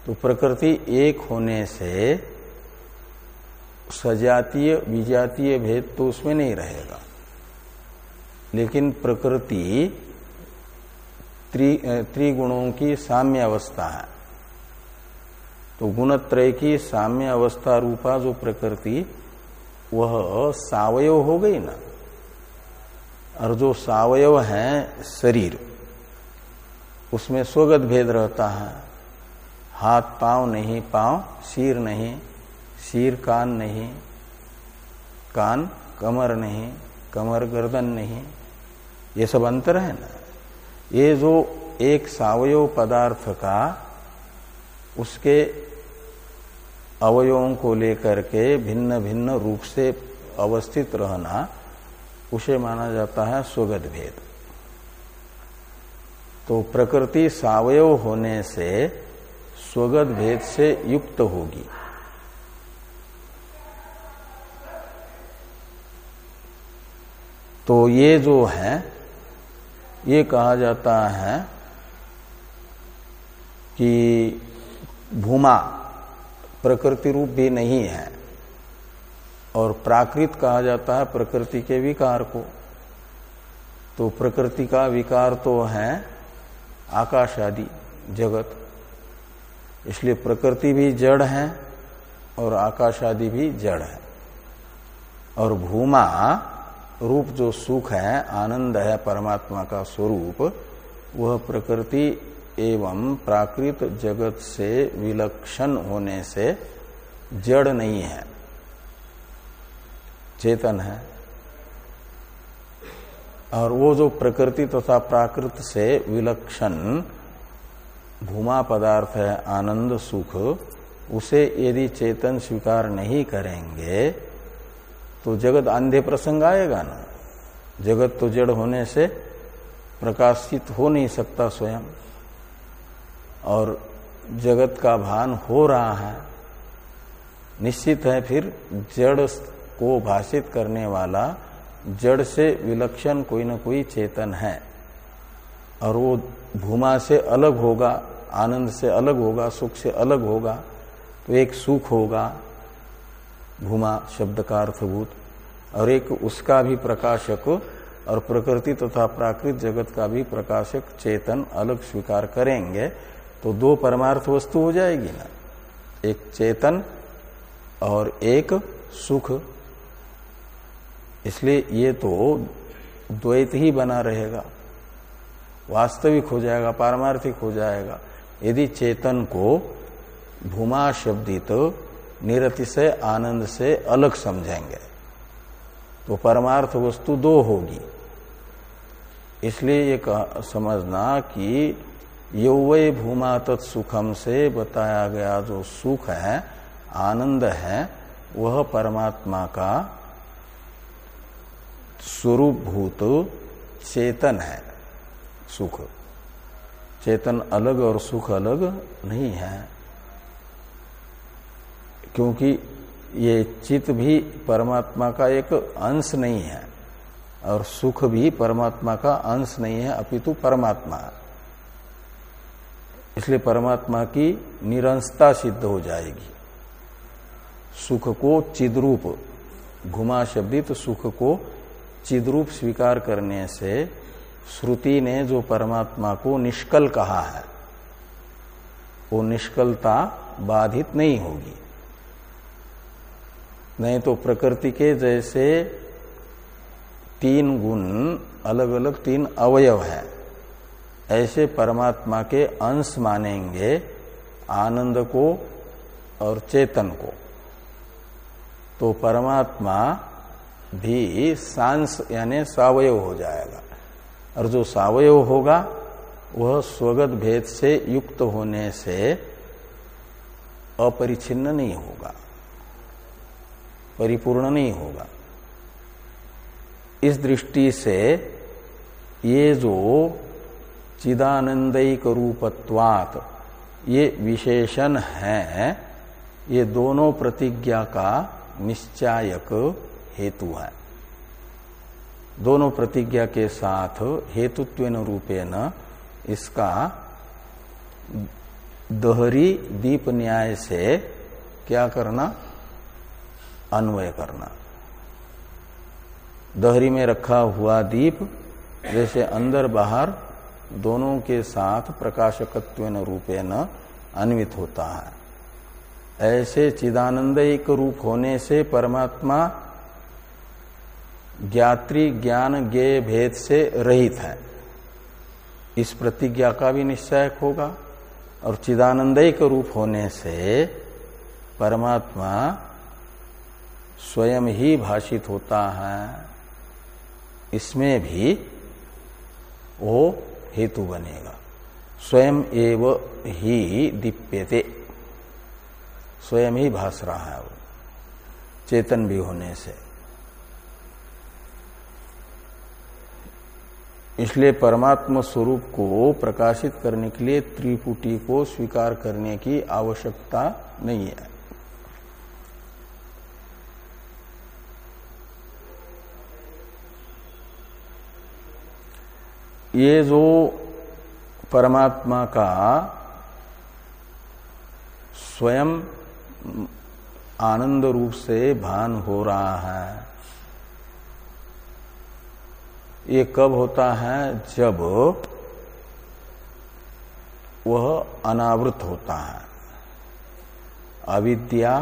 तो प्रकृति एक होने से सजातीय, विजातीय भेद तो उसमें नहीं रहेगा। लेकिन प्रकृति त्रिगुणों की साम्य अवस्था है। तो गुणत्रय की साम्य अवस्था रूपा जो प्रकृति, वह सावयव हो गई ना। और जो सावयव है शरीर, उसमें स्वगत भेद रहता है। हाथ पाँव नहीं, पाँव सिर नहीं सिर कान नहीं, कान कमर नहीं, कमर गर्दन नहीं, ये सब अंतर है ना? ये जो एक सावयव पदार्थ का, उसके अवयवों को लेकर के भिन्न भिन्न रूप से अवस्थित रहना, उसे माना जाता है स्वगत भेद। तो प्रकृति सावयव होने से स्वगत भेद से युक्त होगी। तो ये जो है, ये कहा जाता है कि भूमा प्रकृति रूप भी नहीं है और प्राकृत कहा जाता है प्रकृति के विकार को। तो प्रकृति का विकार तो है आकाश आदि जगत। इसलिए प्रकृति भी जड़ है और आकाश आदि भी जड़ है। और भूमा रूप जो सुख है, आनंद है, परमात्मा का स्वरूप, वह प्रकृति एवं प्राकृत जगत से विलक्षण होने से जड़ नहीं है, चेतन है। और वो जो प्रकृति तथा प्राकृत से विलक्षण भूमा पदार्थ है, आनंद, सुख, उसे यदि चेतन स्वीकार नहीं करेंगे तो जगत आंधे प्रसंग आएगा ना। जगत तो जड़ होने से प्रकाशित हो नहीं सकता स्वयं। और जगत का भान हो रहा है, निश्चित है फिर जड़ को भाषित करने वाला, जड़ से विलक्षण कोई ना कोई चेतन है। और वो भूमा से अलग होगा, आनंद से अलग होगा, सुख से अलग होगा तो एक सुख होगा भूमा शब्द का अर्थभूत और एक उसका भी प्रकाशक और प्रकृति तथा प्राकृत जगत का भी प्रकाशक चेतन अलग स्वीकार करेंगे तो दो परमार्थ वस्तु हो जाएगी ना। एक चेतन और एक सुख। इसलिए ये तो द्वैत ही बना रहेगा। वास्तविक हो जाएगा, पारमार्थिक हो जाएगा। यदि चेतन को भूमा शब्दित निरति से, आनंद से अलग समझेंगे। तो परमार्थ वस्तु दो होगी। इसलिए ये समझना कि यौवय भूमा तत्सुखम से बताया गया जो सुख है, आनंद है, वह परमात्मा का स्वरूप भूत चेतन है, सुख। चेतन अलग और सुख अलग नहीं है। क्योंकि ये चित भी परमात्मा का एक अंश नहीं है, और सुख भी परमात्मा का अंश नहीं है, अपितु परमात्मा। इसलिए परमात्मा की निरंसता सिद्ध हो जाएगी। सुख को चिद्रूप, घुमा शब्दित सुख को चिद्रूप स्वीकार करने से श्रुति ने जो परमात्मा को निष्कल कहा है, वो निष्कलता बाधित नहीं होगी। नहीं तो प्रकृति के जैसे तीन गुण अलग अलग तीन अवयव है। ऐसे परमात्मा के अंश मानेंगे आनंद को और चेतन को। तो परमात्मा भी सांस यानी सावयव हो जाएगा। और जो सावयव होगा, वह स्वगत भेद से युक्त होने से अपरिचिन्न नहीं होगा। परिपूर्ण नहीं होगा। इस दृष्टि से ये जो चिदानंदयिक रूपत्वात ये विशेषण है, ये दोनों प्रतिज्ञा का निश्चायक हेतु है। दोनों प्रतिज्ञा के साथ हेतुत्व रूपेण इसका दोहरी दीप न्याय से क्या करना अन्वय करना। दहरी में रखा हुआ दीप, जैसे अंदर बाहर दोनों के साथ प्रकाशकत्व रूपेण अन्वित होता है। ऐसे चिदानंद एक रूप होने से परमात्मा ज्ञात्री ज्ञान ज्ञे भेद से रहित है। इस प्रतिज्ञा का भी निश्चय होगा। और चिदानंदिक रूप होने से परमात्मा स्वयं ही भाषित होता है। इसमें भी वो हेतु बनेगा। स्वयं एव ही दीप्यते। स्वयं ही भास रहा है वो, चेतन भी होने से। इसलिए परमात्म स्वरूप को प्रकाशित करने के लिए त्रिपुटी को स्वीकार करने की आवश्यकता नहीं है। ये जो परमात्मा का स्वयं आनंद रूप से भान हो रहा है, ये कब होता है? जब वह अनावृत होता है। अविद्या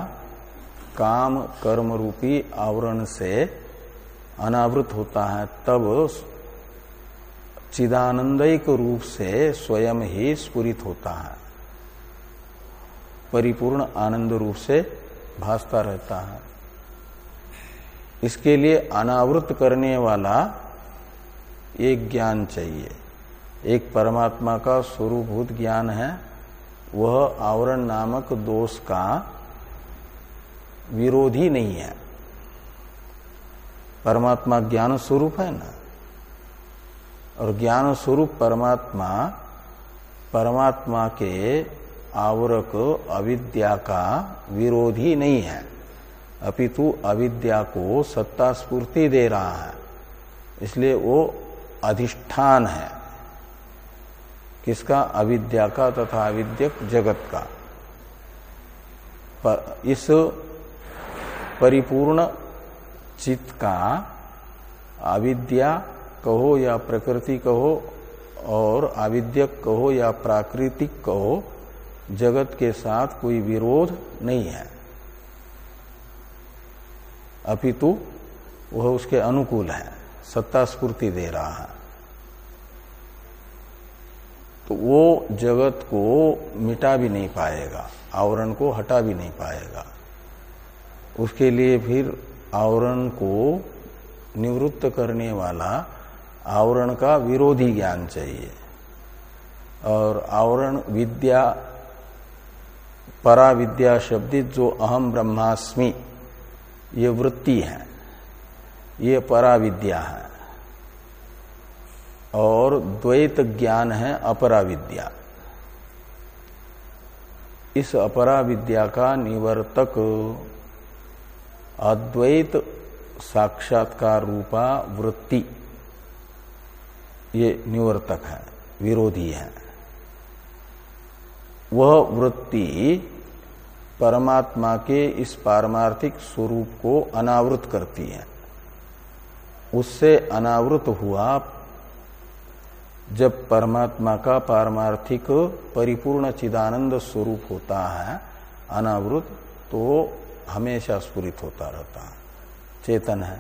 काम कर्म रूपी आवरण से अनावृत होता है, तब चिदानंदिक रूप से स्वयं ही स्फुरित होता है। परिपूर्ण आनंद रूप से भासता रहता है। इसके लिए अनावृत करने वाला एक ज्ञान चाहिए। एक परमात्मा का स्वरूभूत ज्ञान है। वह आवरण नामक दोष का विरोधी नहीं है। परमात्मा ज्ञान स्वरूप है ना? और ज्ञान स्वरूप परमात्मा परमात्मा के आवरक अविद्या का विरोधी नहीं है। अपितु अविद्या को सत्ता स्फूर्ति दे रहा है। इसलिए वो अधिष्ठान है। किसका? अविद्या का तथा अविद्यक जगत का। पर इस परिपूर्ण चित्त का अविद्या कहो या प्रकृति कहो और आविद्यक कहो या प्राकृतिक कहो, जगत के साथ कोई विरोध नहीं है। अपितु, वह उसके अनुकूल है, सत्ता स्फूर्ति दे रहा है। तो वो जगत को मिटा भी नहीं पाएगा, आवरण को हटा भी नहीं पाएगा। उसके लिए फिर आवरण को निवृत्त करने वाला आवरण का विरोधी ज्ञान चाहिए। और आवरण विद्या परा विद्या शब्दित जो अहम ब्रह्मास्मि, ये वृत्ति है। ये परा विद्या है। और द्वैत ज्ञान है अपरा विद्या इस अपरा विद्या का निवर्तक अद्वैत साक्षात्कार रूपा वृत्ति। ये निवर्तक है, विरोधी है। वह वृत्ति परमात्मा के इस पारमार्थिक स्वरूप को अनावृत करती है। उससे अनावृत हुआ जब परमात्मा का पारमार्थिक परिपूर्ण चिदानंद स्वरूप होता है, अनावृत तो हमेशा स्फुरित होता रहता है। चेतन है।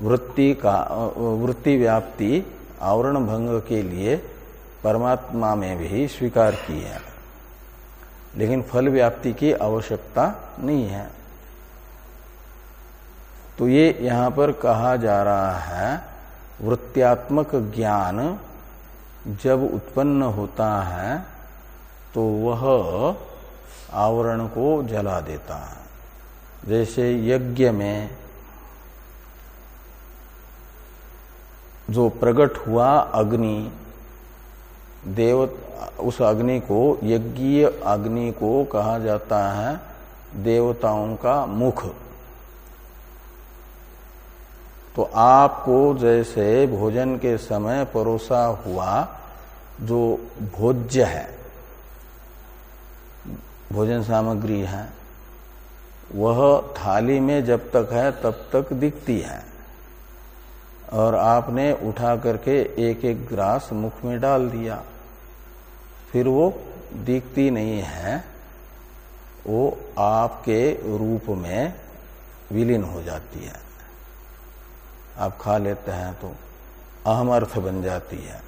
वृत्ति का वृत्ति व्याप्ति आवरण भंग के लिए परमात्मा में भी स्वीकार की है। लेकिन फल व्याप्ति की आवश्यकता नहीं है। तो ये यहाँ पर कहा जा रहा है, वृत्त्यात्मक ज्ञान जब उत्पन्न होता है तो वह आवरण को जला देता है। जैसे यज्ञ में जो प्रकट हुआ अग्नि, देव, उस अग्नि को, यज्ञीय अग्नि को कहा जाता है, देवताओं का मुख। तो आपको जैसे भोजन के समय परोसा हुआ जो भोज्य है, भोजन सामग्री है, वह थाली में जब तक है, तब तक दिखती है। और आपने उठा करके एक एक ग्रास मुख में डाल दिया। फिर वो दिखती नहीं है। वो आपके रूप में विलीन हो जाती है। आप खा लेते हैं तो अहम अर्थ बन जाती है।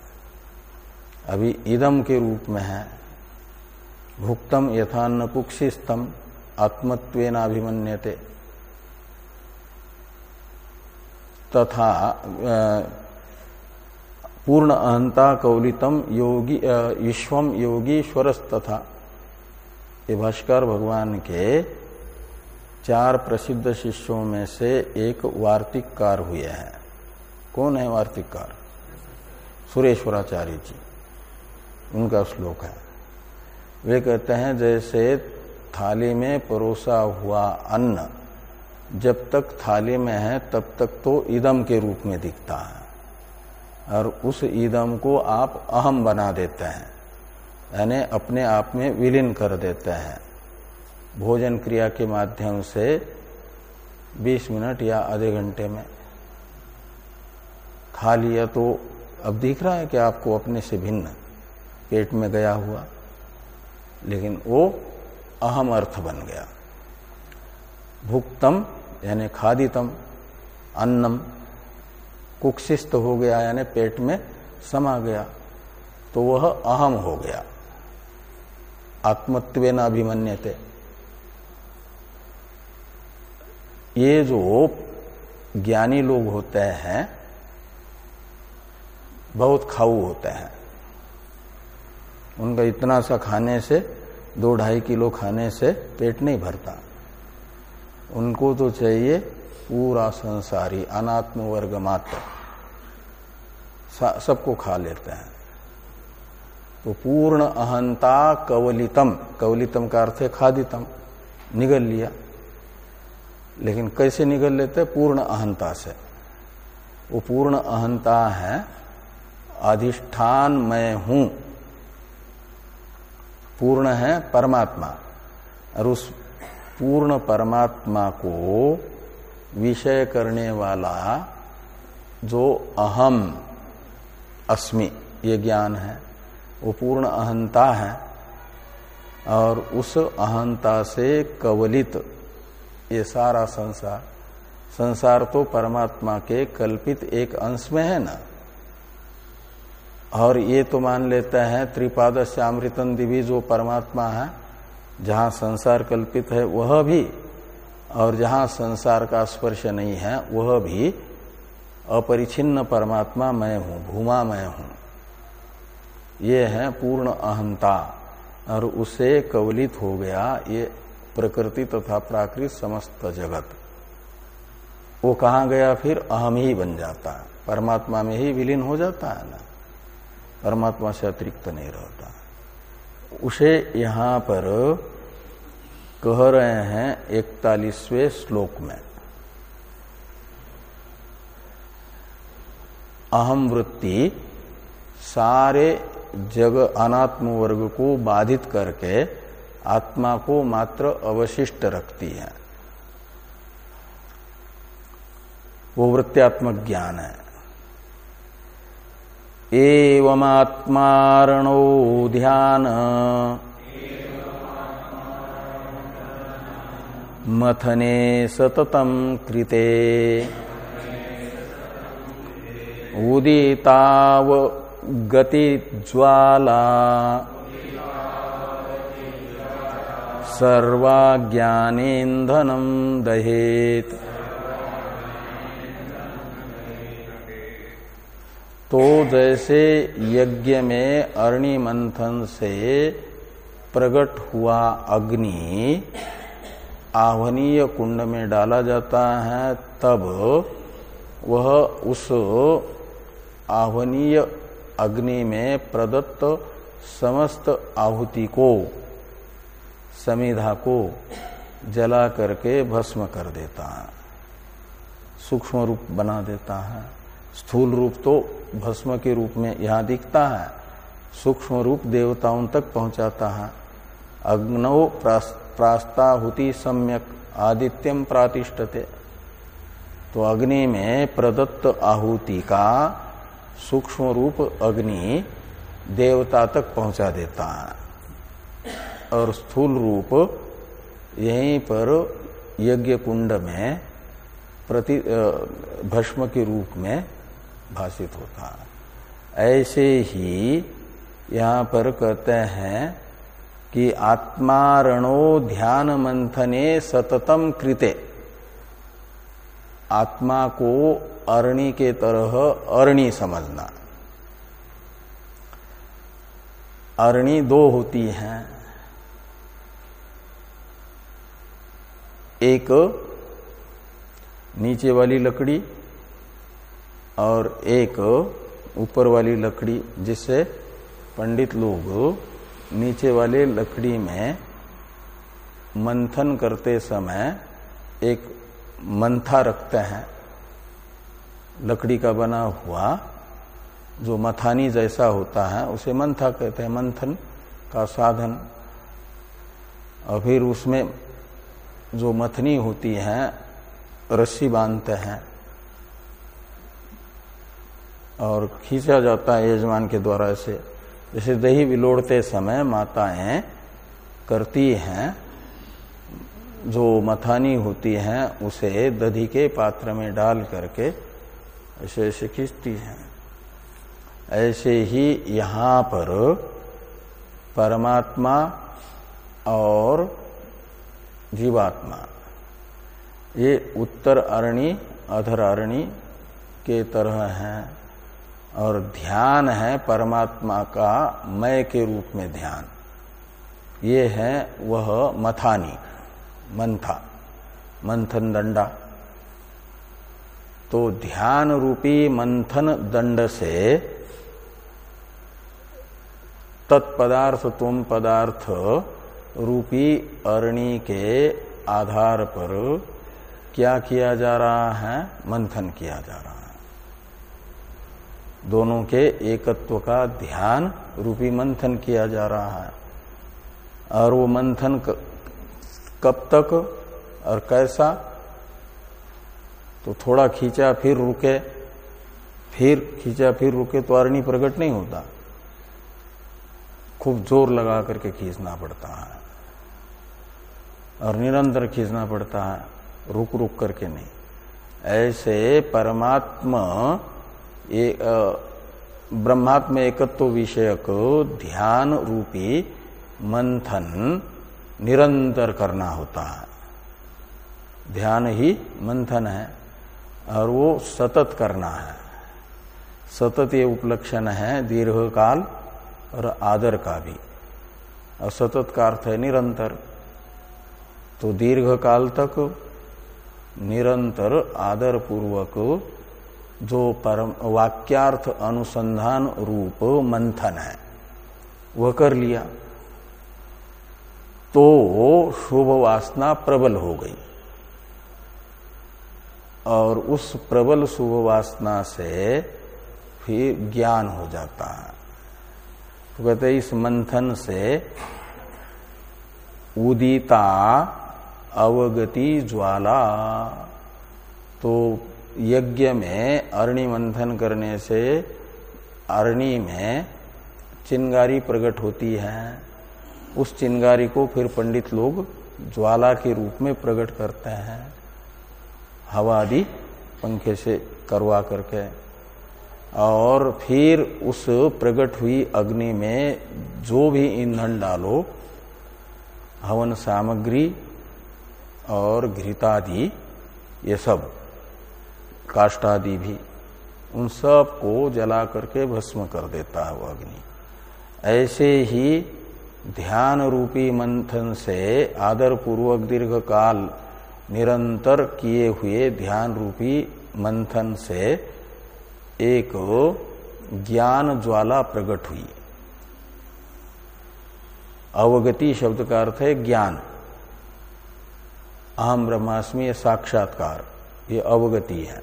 अभी इदम के रूप में है। भुक्तम यथान्न पुक्षिस्तम आत्मत्वेनाभिमन्यते। तथा पूर्ण अहंता कौलितम योगी विश्वम योगीश्वरस तथा ये भाष्कर भगवान के चार प्रसिद्ध शिष्यों में से एक वार्तिककार हुए हैं। कौन है वार्तिककार? सुरेश्वराचार्य जी। उनका श्लोक है। वे कहते हैं, जैसे थाली में परोसा हुआ अन्न जब तक थाली में है, तब तक तो ईदम के रूप में दिखता है। और उस ईदम को आप अहम बना देते हैं, यानी अपने आप में विलीन कर देते हैं। भोजन क्रिया के माध्यम से 20 मिनट या आधे घंटे में। खा लिया तो अब दिख रहा है कि आपको अपने से भिन्न, पेट में गया हुआ, लेकिन वो अहम अर्थ बन गया। भुक्तम यानी खादितम, अन्नम कुक्षिस्त हो गया, यानी पेट में समा गया तो वह अहम हो गया। आत्मत्वेन अभिमन्यते। ये जो ज्ञानी लोग होते हैं, बहुत खाऊ होते हैं। उनका इतना सा खाने से, दो ढाई किलो खाने से पेट नहीं भरता। उनको तो चाहिए पूरा संसारी अनात्म वर्ग मात्र सबको खा लेते हैं। तो पूर्ण अहंता कवलितम कवलितम का अर्थ है खादितम, निगल लिया। लेकिन कैसे निगल लेते? पूर्ण अहंता से। वो पूर्ण अहंता है अधिष्ठान मैं हूँ। पूर्ण है परमात्मा। और उस पूर्ण परमात्मा को विषय करने वाला जो अहम अस्मि, ये ज्ञान है, वो पूर्ण अहंता है और उस अहंता से कवलित ये सारा संसार संसार तो परमात्मा के कल्पित एक अंश में है ना। और ये तो मान लेता है त्रिपाद श्यामृतन दिवी जो परमात्मा है जहाँ संसार कल्पित है, वह भी, और जहाँ संसार का स्पर्श नहीं है, वह भी अपरिचिन्न परमात्मा मैं हूँ, भूमा मैं हूँ। ये है पूर्ण अहंता, और उसे कवलित हो गया ये प्रकृति तथा प्राकृत समस्त जगत। वो कहा गया? फिर अहम ही बन जाता है। परमात्मा में ही विलीन हो जाता है ना। परमात्मा से अतिरिक्त नहीं रहता। उसे यहाँ पर कह रहे हैं इकतालीसवें श्लोक में। अहम वृत्ति सारे जग अनात्म वर्ग को बाधित करके आत्मा को मात्र अवशिष्ट रखती है। वो वृत्त्यात्मक ज्ञान है। एवं एवमात्मारणो ध्यान। मथने सततम कृते। उदिताव गति ज्वाला सर्वाज्ञानेन्दनम दहेत। तो जैसे यज्ञ में अरणि मंथन से प्रकट हुआ अग्नि आह्वनीय कुंड में डाला जाता है, तब वह उस आह्वनीय अग्नि में प्रदत्त समस्त आहुति को, समिधा को जला करके भस्म कर देता है। सूक्ष्म रूप बना देता है। स्थूल रूप तो भस्म के रूप में यहाँ दिखता है। सूक्ष्म रूप देवताओं तक पहुंचाता है। अग्नौ प्रास्ताहुति सम्यक आदित्यम प्रातिष्ठते। तो अग्नि में प्रदत्त आहुति का सूक्ष्म रूप अग्नि देवता तक पहुँचा देता है। और स्थूल रूप यहीं पर यज्ञ कुंड में प्रति भस्म के रूप में भाषित होता है। ऐसे ही यहाँ पर कहते हैं कि आत्मारणो ध्यान मंथने सततम कृते। आत्मा को अरणी के तरह अरणी समझना। अरणी दो होती हैं। एक नीचे वाली लकड़ी और एक ऊपर वाली लकड़ी, जिससे पंडित लोग नीचे वाले लकड़ी में मंथन करते समय एक मंथा रखते हैं। लकड़ी का बना हुआ जो मथानी जैसा होता है, उसे मंथा कहते हैं, मंथन का साधन। और फिर उसमें जो मथनी होती है, रस्सी बांधते हैं। और खींचा जाता है यजमान के द्वारा ऐसे जैसे दही विलोड़ते समय माताएँ करती हैं, जो मथानी होती हैं, उसे दधी के पात्र में डाल करके ऐसे ऐसे खींचती हैं। ऐसे ही यहाँ पर परमात्मा और जीवात्मा, ये उत्तर अरणी अधर अरणी के तरह हैं। और ध्यान है परमात्मा का मय के रूप में ध्यान। ये है वह मथानी, मंथा, मंथन दंडा। तो ध्यान रूपी मंथन दंड से तत्पदार्थ तुम पदार्थ रूपी अरणी के आधार पर क्या किया जा रहा है? मंथन किया जा रहा है दोनों के एकत्व का ध्यान रूपी मंथन किया जा रहा है। और वो मंथन कब तक और कैसा? तो थोड़ा खींचा फिर रुके, फिर खींचा फिर रुके तो अरणी प्रकट नहीं होता। खूब ज़ोर लगा करके खींचना पड़ता है। और निरंतर खींचना पड़ता है रुक रुक करके नहीं। ऐसे परमात्मा ब्रह्मात्म एकत्व विषयक ध्यान रूपी मंथन निरंतर करना होता है। ध्यान ही मंथन है और वो सतत करना है। सतत ये उपलक्षण है दीर्घ काल और आदर का भी। और सतत का अर्थ है निरंतर। तो दीर्घ काल तक निरंतर आदर पूर्वक जो परम वाक्यार्थ अनुसंधान रूप मंथन है, वह कर लिया। तो शुभ वासना प्रबल हो गई। और उस प्रबल शुभ वासना से फिर ज्ञान हो जाता है। तो कहते इस मंथन से उदिता, अवगति ज्वाला। तो यज्ञ में अरणि मंथन करने से अरणि में चिंगारी प्रकट होती है। उस चिंगारी को फिर पंडित लोग ज्वाला के रूप में प्रकट करते हैं। हवा आदि पंखे से करवा करके। और फिर उस प्रकट हुई अग्नि में जो भी ईंधन डालो, हवन सामग्री और घृतादि, ये सब। काष्टादि भी, उन सबको जला करके भस्म कर देता है वह अग्नि। ऐसे ही ध्यान रूपी मंथन से आदर पूर्वक दीर्घ काल निरंतर किए हुए ध्यान रूपी मंथन से एक ज्ञान ज्वाला प्रकट हुई। अवगति शब्द का अर्थ है ज्ञान। अहम ब्रह्मास्मि साक्षात्कार, ये अवगति है।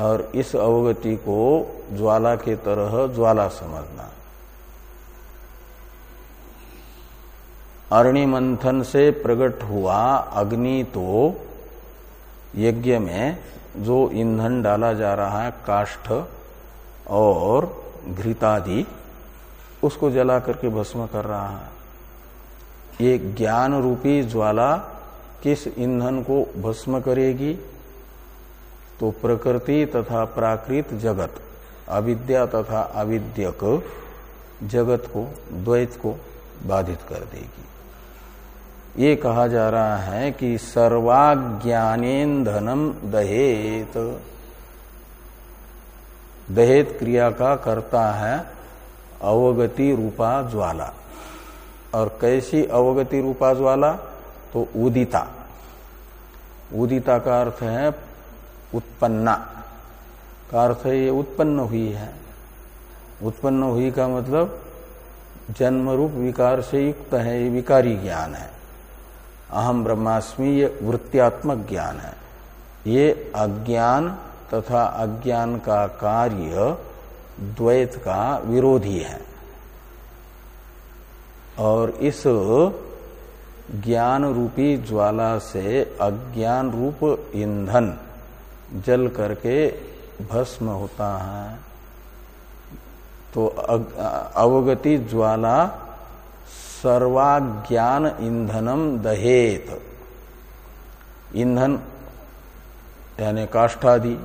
और इस अवगति को ज्वाला के तरह ज्वाला समझना। अरणि मंथन से प्रकट हुआ अग्नि तो यज्ञ में जो ईंधन डाला जा रहा है, काष्ठ और घृतादि, उसको जला करके भस्म कर रहा है। ये ज्ञान रूपी ज्वाला किस ईंधन को भस्म करेगी? तो प्रकृति तथा प्राकृत जगत, अविद्या तथा अविद्यक जगत को, द्वैत को बाधित कर देगी। ये कहा जा रहा है कि सर्वाज्ञानेन्दनम दहेत। दहेत क्रिया का करता है अवगति रूपा ज्वाला। और कैसी अवगति रूपा ज्वाला? तो उदिता। उदिता का अर्थ है उत्पन्ना। का अर्थ ये उत्पन्न हुई है। उत्पन्न हुई का मतलब जन्म रूप विकार से युक्त है, ये विकारी ज्ञान है। अहम ब्रह्मास्मि, ये वृत्त्यात्मक ज्ञान है। ये अज्ञान तथा अज्ञान का कार्य द्वैत का विरोधी है। और इस ज्ञान रूपी ज्वाला से अज्ञान रूप ईंधन जल करके भस्म होता है। तो अवगति ज्वाला सर्वाज्ञान ईंधनम दहेत। ईंधन, यानी काष्ठादि,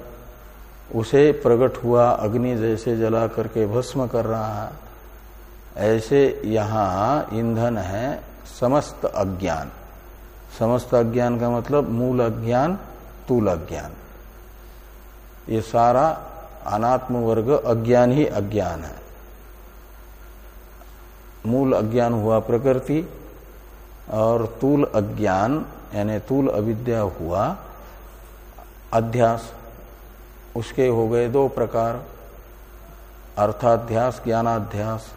उसे प्रकट हुआ, अग्नि जैसे जला करके भस्म कर रहा है। ऐसे यहाँ ईंधन है समस्त अज्ञान। समस्त अज्ञान का मतलब मूल अज्ञान, तूल अज्ञान। ये सारा अनात्म वर्ग अज्ञान ही अज्ञान है। मूल अज्ञान हुआ प्रकृति और तूल अज्ञान, यानी तूल अविद्या हुआ अध्यास। उसके हो गए दो प्रकार, अर्थाध्यास, ज्ञानाध्यास।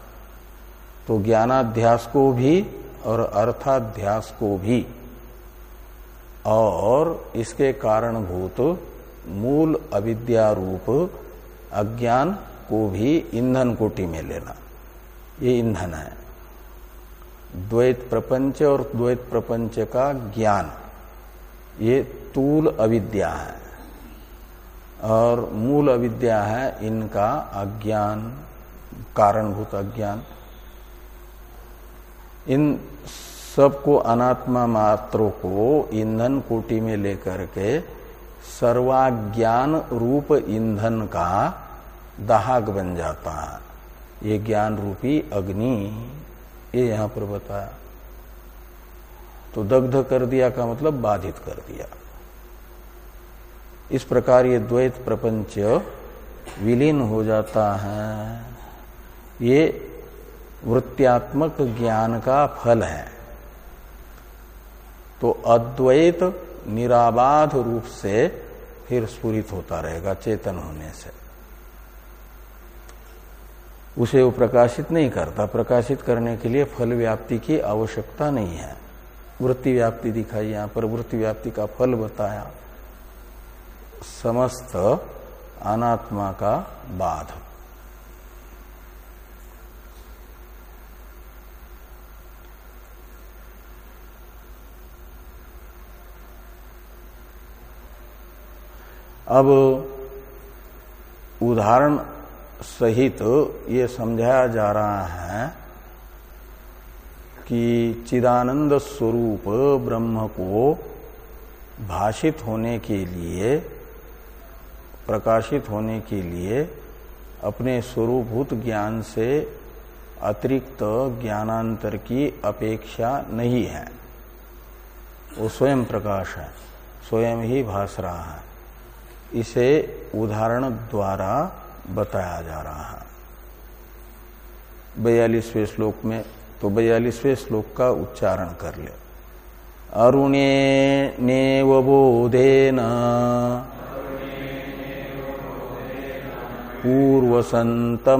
तो ज्ञानाध्यास को भी और अर्थाध्यास को भी। और इसके कारणभूत मूल अविद्या रूप अज्ञान को भी ईंधन कोटि में लेना। ये ईंधन है। द्वैत प्रपंच और द्वैत प्रपंच का ज्ञान। ये तूल अविद्या है। और मूल अविद्या है इनका अज्ञान, कारणभूत अज्ञान। इन सबको अनात्मा मात्रों को ईंधन कोटि में लेकर के सर्वाज्ञान रूप ईंधन का दाहक बन जाता है। ये ज्ञान रूपी अग्नि, ये यहाँ पर बताया तो दग्ध कर दिया का मतलब बाधित कर दिया। इस प्रकार ये द्वैत प्रपंच विलीन हो जाता है। ये वृत्त्यात्मक ज्ञान का फल है। तो अद्वैत निराबाध रूप से फिर स्फुरित होता रहेगा, चेतन होने से। उसे वो प्रकाशित नहीं करता। प्रकाशित करने के लिए फल व्याप्ति की आवश्यकता नहीं है। वृत्ति व्याप्ति दिखाई यहाँ पर, वृत्ति व्याप्ति का फल बताया। समस्त अनात्मा का बाध। अब उदाहरण सहित ये समझाया जा रहा है कि चिदानंद स्वरूप ब्रह्म को भाषित होने के लिए, प्रकाशित होने के लिए अपने स्वरूपभूत ज्ञान से अतिरिक्त ज्ञानांतर की अपेक्षा नहीं है। वो स्वयं प्रकाश है, स्वयं ही भास रहा है। इसे उदाहरण द्वारा बताया जा रहा है। बयालीसवें श्लोक में तो बयालीसवें श्लोक का उच्चारण कर ले। अरुणे ने वोधे न नेवबोधेन पूर्वसंतमसेरिते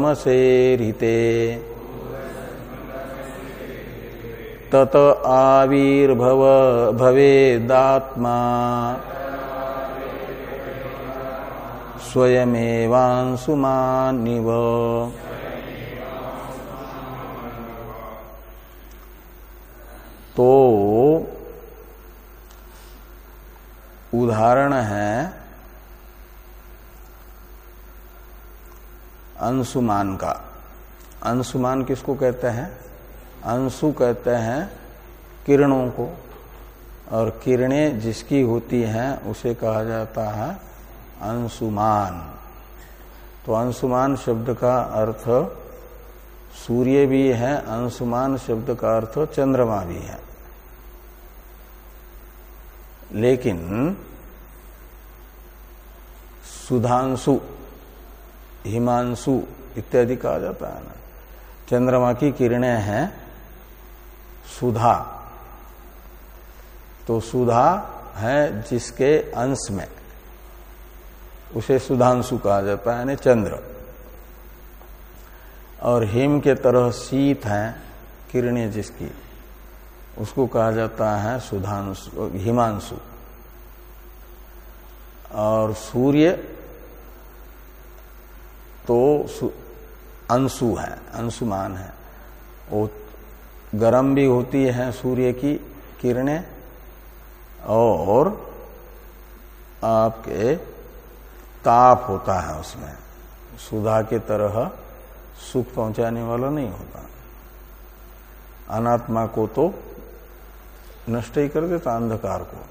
तत आविर्भव भवेदात्मा। स्वयमेवांशुमानिव तो उदाहरण है अंशुमान का। अंशुमान किसको कहते हैं? अंशु कहते हैं किरणों को। और किरणें जिसकी होती हैं, उसे कहा जाता है अंशुमान तो अंशुमान शब्द का अर्थ, सूर्य भी है अंशुमान शब्द का अर्थ चंद्रमा भी है। लेकिन, सुधांशु, हिमांशु इत्यादि कहा जाता है ना। चंद्रमा की किरणें हैं, सुधा। तो सुधा है जिसके अंश में। उसे सुधांशु कहा जाता है यानी चंद्र। और हिम के तरह शीत है, किरणें जिसकी। उसको कहा जाता है सुधांशु, हिमांशु। और सूर्य तो अंशु है, अंशुमान है। वो गर्म भी होती है सूर्य की किरणें, और आपके ताप होता है उसमें। सुधा के तरह सुख पहुँचाने वाला नहीं होता। अनात्मा को तो नष्ट ही कर देता अंधकार को।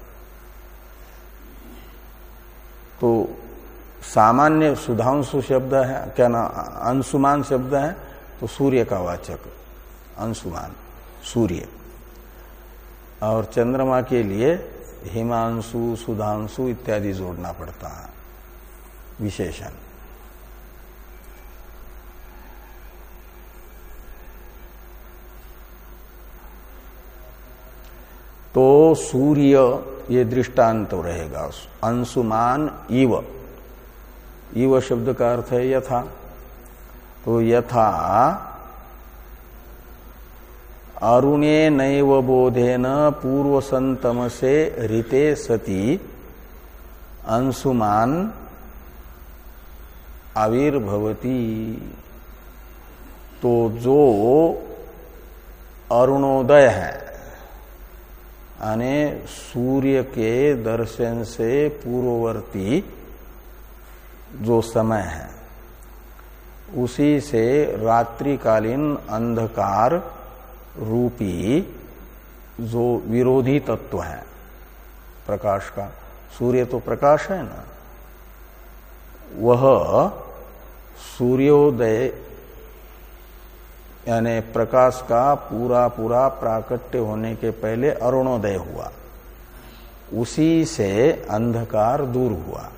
तो सामान्य सुधांशु शब्द है, क्या ना, अंशुमान शब्द है तो सूर्य का वाचक, अंशुमान, सूर्य। और चंद्रमा के लिए हिमांशु, सुधांशु इत्यादि जोड़ना पड़ता है। विशेषण। तो सूर्य, ये दृष्टांत तो रहेगा। अंशुमान इव। इव शब्द का अर्थ है यथा। तो यथा अरुणे नैव बोधेन पूर्व संतम से ऋते सती। अंशुमान आविर्भवती। तो जो अरुणोदय है, यानी सूर्य के दर्शन से पूर्ववर्ती जो समय है, उसी से रात्रिकालीन अंधकार रूपी जो विरोधी तत्व है, प्रकाश का। सूर्य तो प्रकाश है ना। वह सूर्योदय, यानी प्रकाश का पूरा पूरा प्राकट्य होने के पहले अरुणोदय हुआ। उसी से अंधकार दूर हुआ।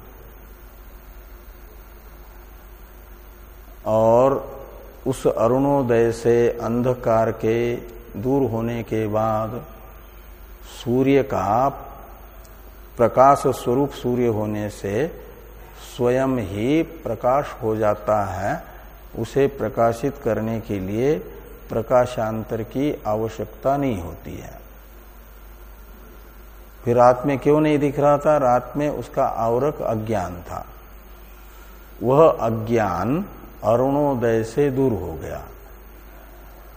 और उस अरुणोदय से अंधकार के दूर होने के बाद सूर्य का प्रकाश स्वरूप सूर्य होने से स्वयं ही प्रकाश हो जाता है, उसे प्रकाशित करने के लिए प्रकाशांतर की आवश्यकता नहीं होती है। फिर रात में क्यों नहीं दिख रहा था? रात में उसका आवरक अज्ञान था। वह अज्ञान अरुणोदय से दूर हो गया।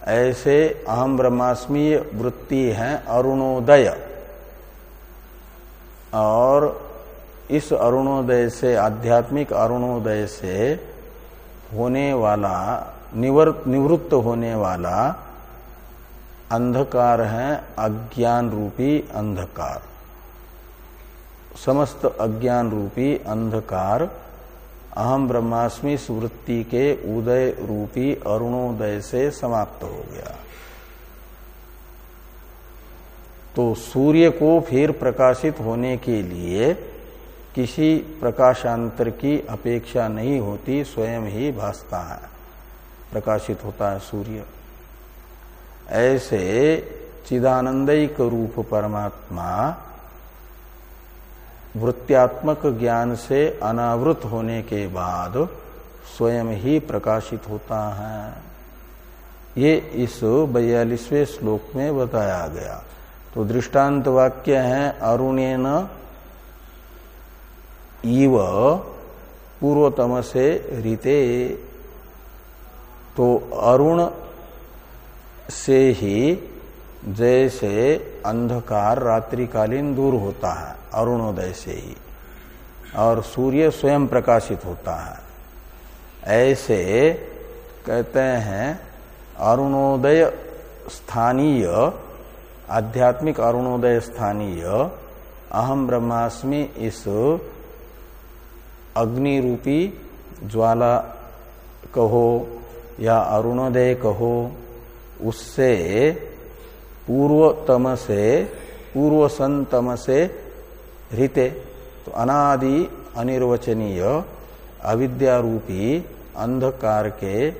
ऐसे अहम ब्रह्मास्मीय वृत्ति है अरुणोदय। और इस अरुणोदय से, आध्यात्मिक अरुणोदय से होने वाला निवृत्त होने वाला अंधकार है, अज्ञान रूपी अंधकार। समस्त अज्ञान रूपी अंधकार अहम ब्रह्मास्मि स्मृति के उदय रूपी अरुणोदय से समाप्त हो गया। तो सूर्य को फिर प्रकाशित होने के लिए किसी प्रकाशांतर की अपेक्षा नहीं होती, स्वयं ही भासता है, प्रकाशित होता है सूर्य। ऐसे चिदानंदिक रूप परमात्मा वृत्त्यात्मक ज्ञान से अनावृत होने के बाद स्वयं ही प्रकाशित होता है। ये इस बयालीसवें श्लोक में बताया गया। तो दृष्टांत वाक्य है, अरुणेन इव पूर्वतम से रीते। तो अरुण से ही जैसे अंधकार रात्रिकालीन दूर होता है, अरुणोदय से ही, और सूर्य स्वयं प्रकाशित होता है। ऐसे कहते हैं अरुणोदय स्थानीय, आध्यात्मिक अरुणोदय स्थानीय अहम ब्रह्मास्मि इस अग्नि रूपी ज्वाला कहो या अरुणोदय कहो, उससे पूर्वतम से पूर्व संतम से हृते तो अनादि अनिर्वचनीय अविद्यारूपी अंधकार के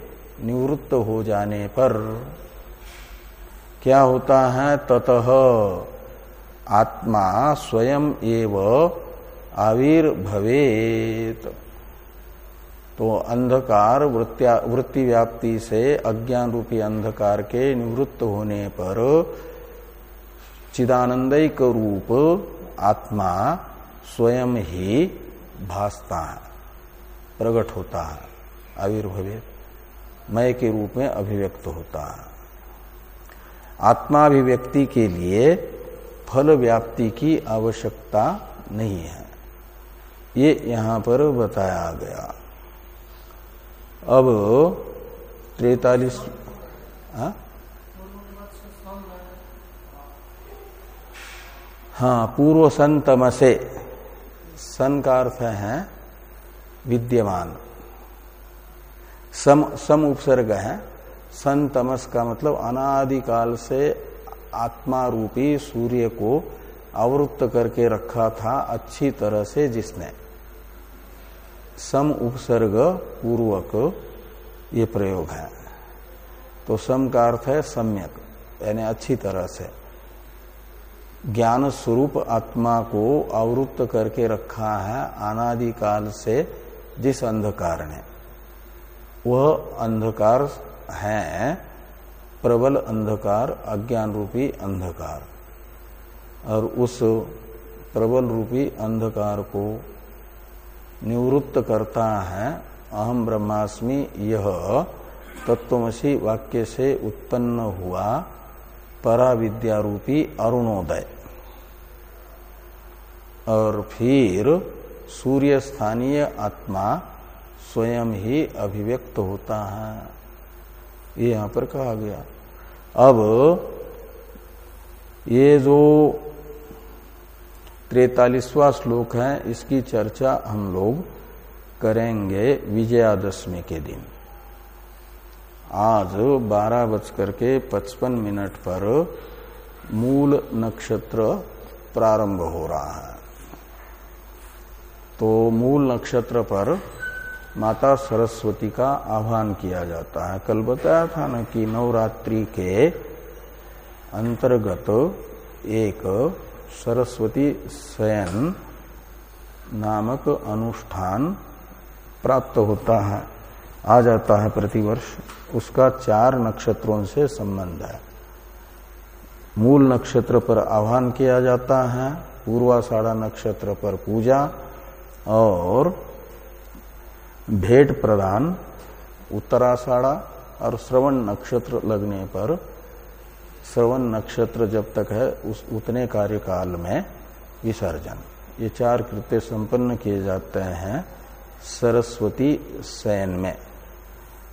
निवृत्त हो जाने पर क्या होता है? ततः आत्मा स्वयं एव आविर्भवेत तो अंधकार वृत्ति व्याप्ति से अज्ञान रूपी अंधकार के निवृत्त होने पर चिदानंदिक रूप आत्मा स्वयं ही भासता है, प्रकट होता है आविर्भवे मय के रूप में अभिव्यक्त होता है। आत्माभिव्यक्ति के लिए फल व्याप्ति की आवश्यकता नहीं है। ये यहाँ पर बताया गया। अब त्रेतालीस हाँ पूर्व सन तमसे। सन का अर्थ है विद्यमान। सम सम उपसर्ग है। सन तमस का मतलब अनादिकाल से आत्मा रूपी सूर्य को आवृत्त करके रखा था अच्छी तरह से जिसने। सम उपसर्ग पूर्वक ये प्रयोग है। तो सम का अर्थ है सम्यक, यानी अच्छी तरह से। ज्ञान स्वरूप आत्मा को आवृत्त करके रखा है अनादिकाल से जिस अंधकार ने। वह अंधकार है, प्रबल अंधकार, अज्ञान रूपी अंधकार। और उस प्रबल रूपी अंधकार को निवृत्त करता है अहम ब्रह्मास्मि यह तत्वमसी वाक्य से उत्पन्न हुआ परा पराविद्यारूपी अरुणोदय। और फिर सूर्य स्थानीय आत्मा स्वयं ही अभिव्यक्त होता है। ये यहाँ पर कहा गया। अब ये जो त्रेतालीसवा श्लोक है, इसकी चर्चा हम लोग करेंगे विजयादशमी के दिन। आज बारह बजकर के पचपन मिनट पर मूल नक्षत्र प्रारंभ हो रहा है। तो मूल नक्षत्र पर माता सरस्वती का आह्वान किया जाता है। कल बताया था ना कि नवरात्रि के अंतर्गत एक सरस्वती शयन नामक अनुष्ठान प्राप्त होता है, आ जाता है प्रतिवर्ष। उसका चार नक्षत्रों से संबंध है। मूल नक्षत्र पर आह्वान किया जाता है, पूर्वाषाढ़ा नक्षत्र पर पूजा और भेंट प्रदान, उत्तराषाढ़ा और श्रवण नक्षत्र लगने पर श्रवण नक्षत्र जब तक है, उस उतने कार्यकाल में विसर्जन। ये चार कृत्य संपन्न किए जाते हैं सरस्वती सैन में।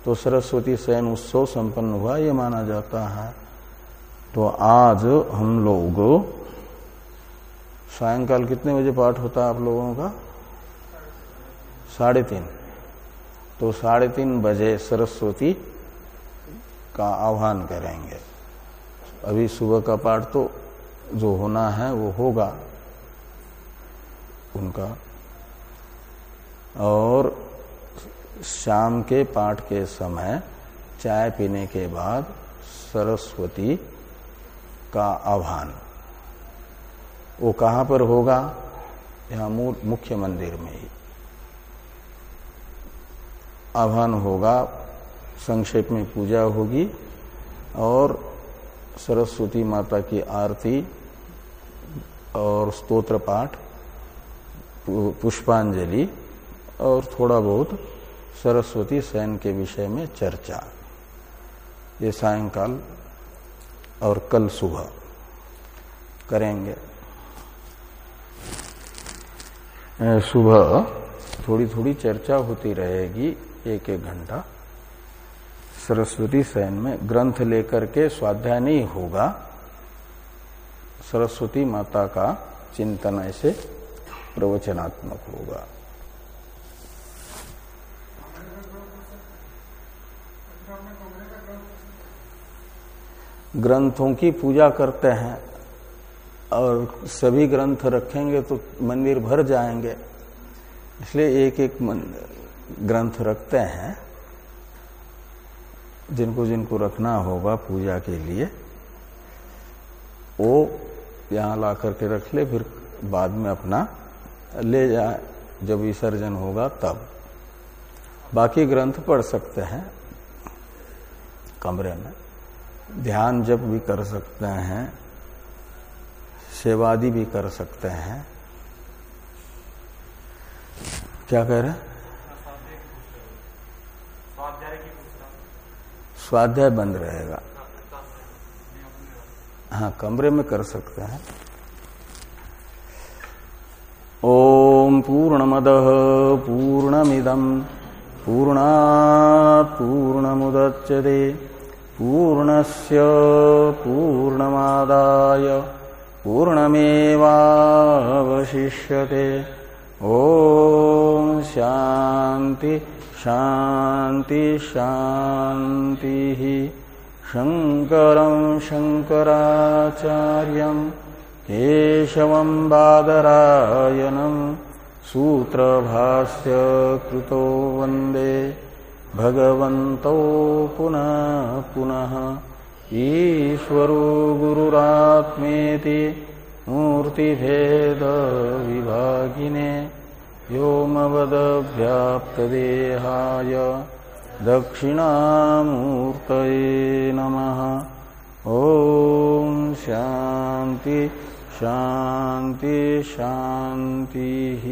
तो सरस्वती सैन उत्सव संपन्न हुआ, ये माना जाता है। तो आज हम लोग सायंकाल कितने बजे पाठ होता है आप लोगों का? साढ़े तीन। तो साढ़े तीन बजे सरस्वती का आह्वान करेंगे। अभी सुबह का पाठ तो जो होना है, वो होगा उनका। और शाम के पाठ के समय चाय पीने के बाद सरस्वती का आह्वान। वो कहाँ पर होगा? यहाँ मुख्य मंदिर में ही। आह्वान होगा, संक्षेप में पूजा होगी और सरस्वती माता की आरती और स्तोत्र पाठ, पुष्पांजलि और थोड़ा बहुत सरस्वती सैन के विषय में चर्चा। ये सायंकाल और कल सुबह करेंगे। सुबह थोड़ी थोड़ी चर्चा होती रहेगी एक एक घंटा। सरस्वती सैन में ग्रंथ लेकर के स्वाध्याय नहीं होगा। सरस्वती माता का चिंतन ऐसे प्रवचनात्मक होगा। ग्रंथों की पूजा करते हैं और सभी ग्रंथ रखेंगे तो मंदिर भर जाएँगे। इसलिए एक एक ग्रंथ रखते हैं। जिनको जिनको रखना होगा पूजा के लिए, वो यहाँ ला करके रख ले, फिर बाद में अपना ले जाए जब विसर्जन होगा तब। बाकी ग्रंथ पढ़ सकते हैं, कमरे में। ध्यान जब भी कर सकते हैं, सेवादि भी कर सकते हैं। क्या कह रहे स्वाध्याय बंद रहेगा। हाँ कमरे में कर सकते हैं। ओम पूर्णमद पूर्णमिदम पूर्णा पूर्णमुदच्यते, पूर्णस्य पूर्णमादाय, पूर्णमेवावशिष्यते। ओम शांति शांति शांति शंकर शंकराचार्य केशव बादरायणम सूत्रभाष्य कृतो वंदे भगवन्तौ पुनः पुनः ईश्वरो मूर्तिभेदविभागिने व्योमवदव्याप्तदेहाय दक्षिणामूर्तये नमः। ॐ शान्ति शान्ति शान्तिः।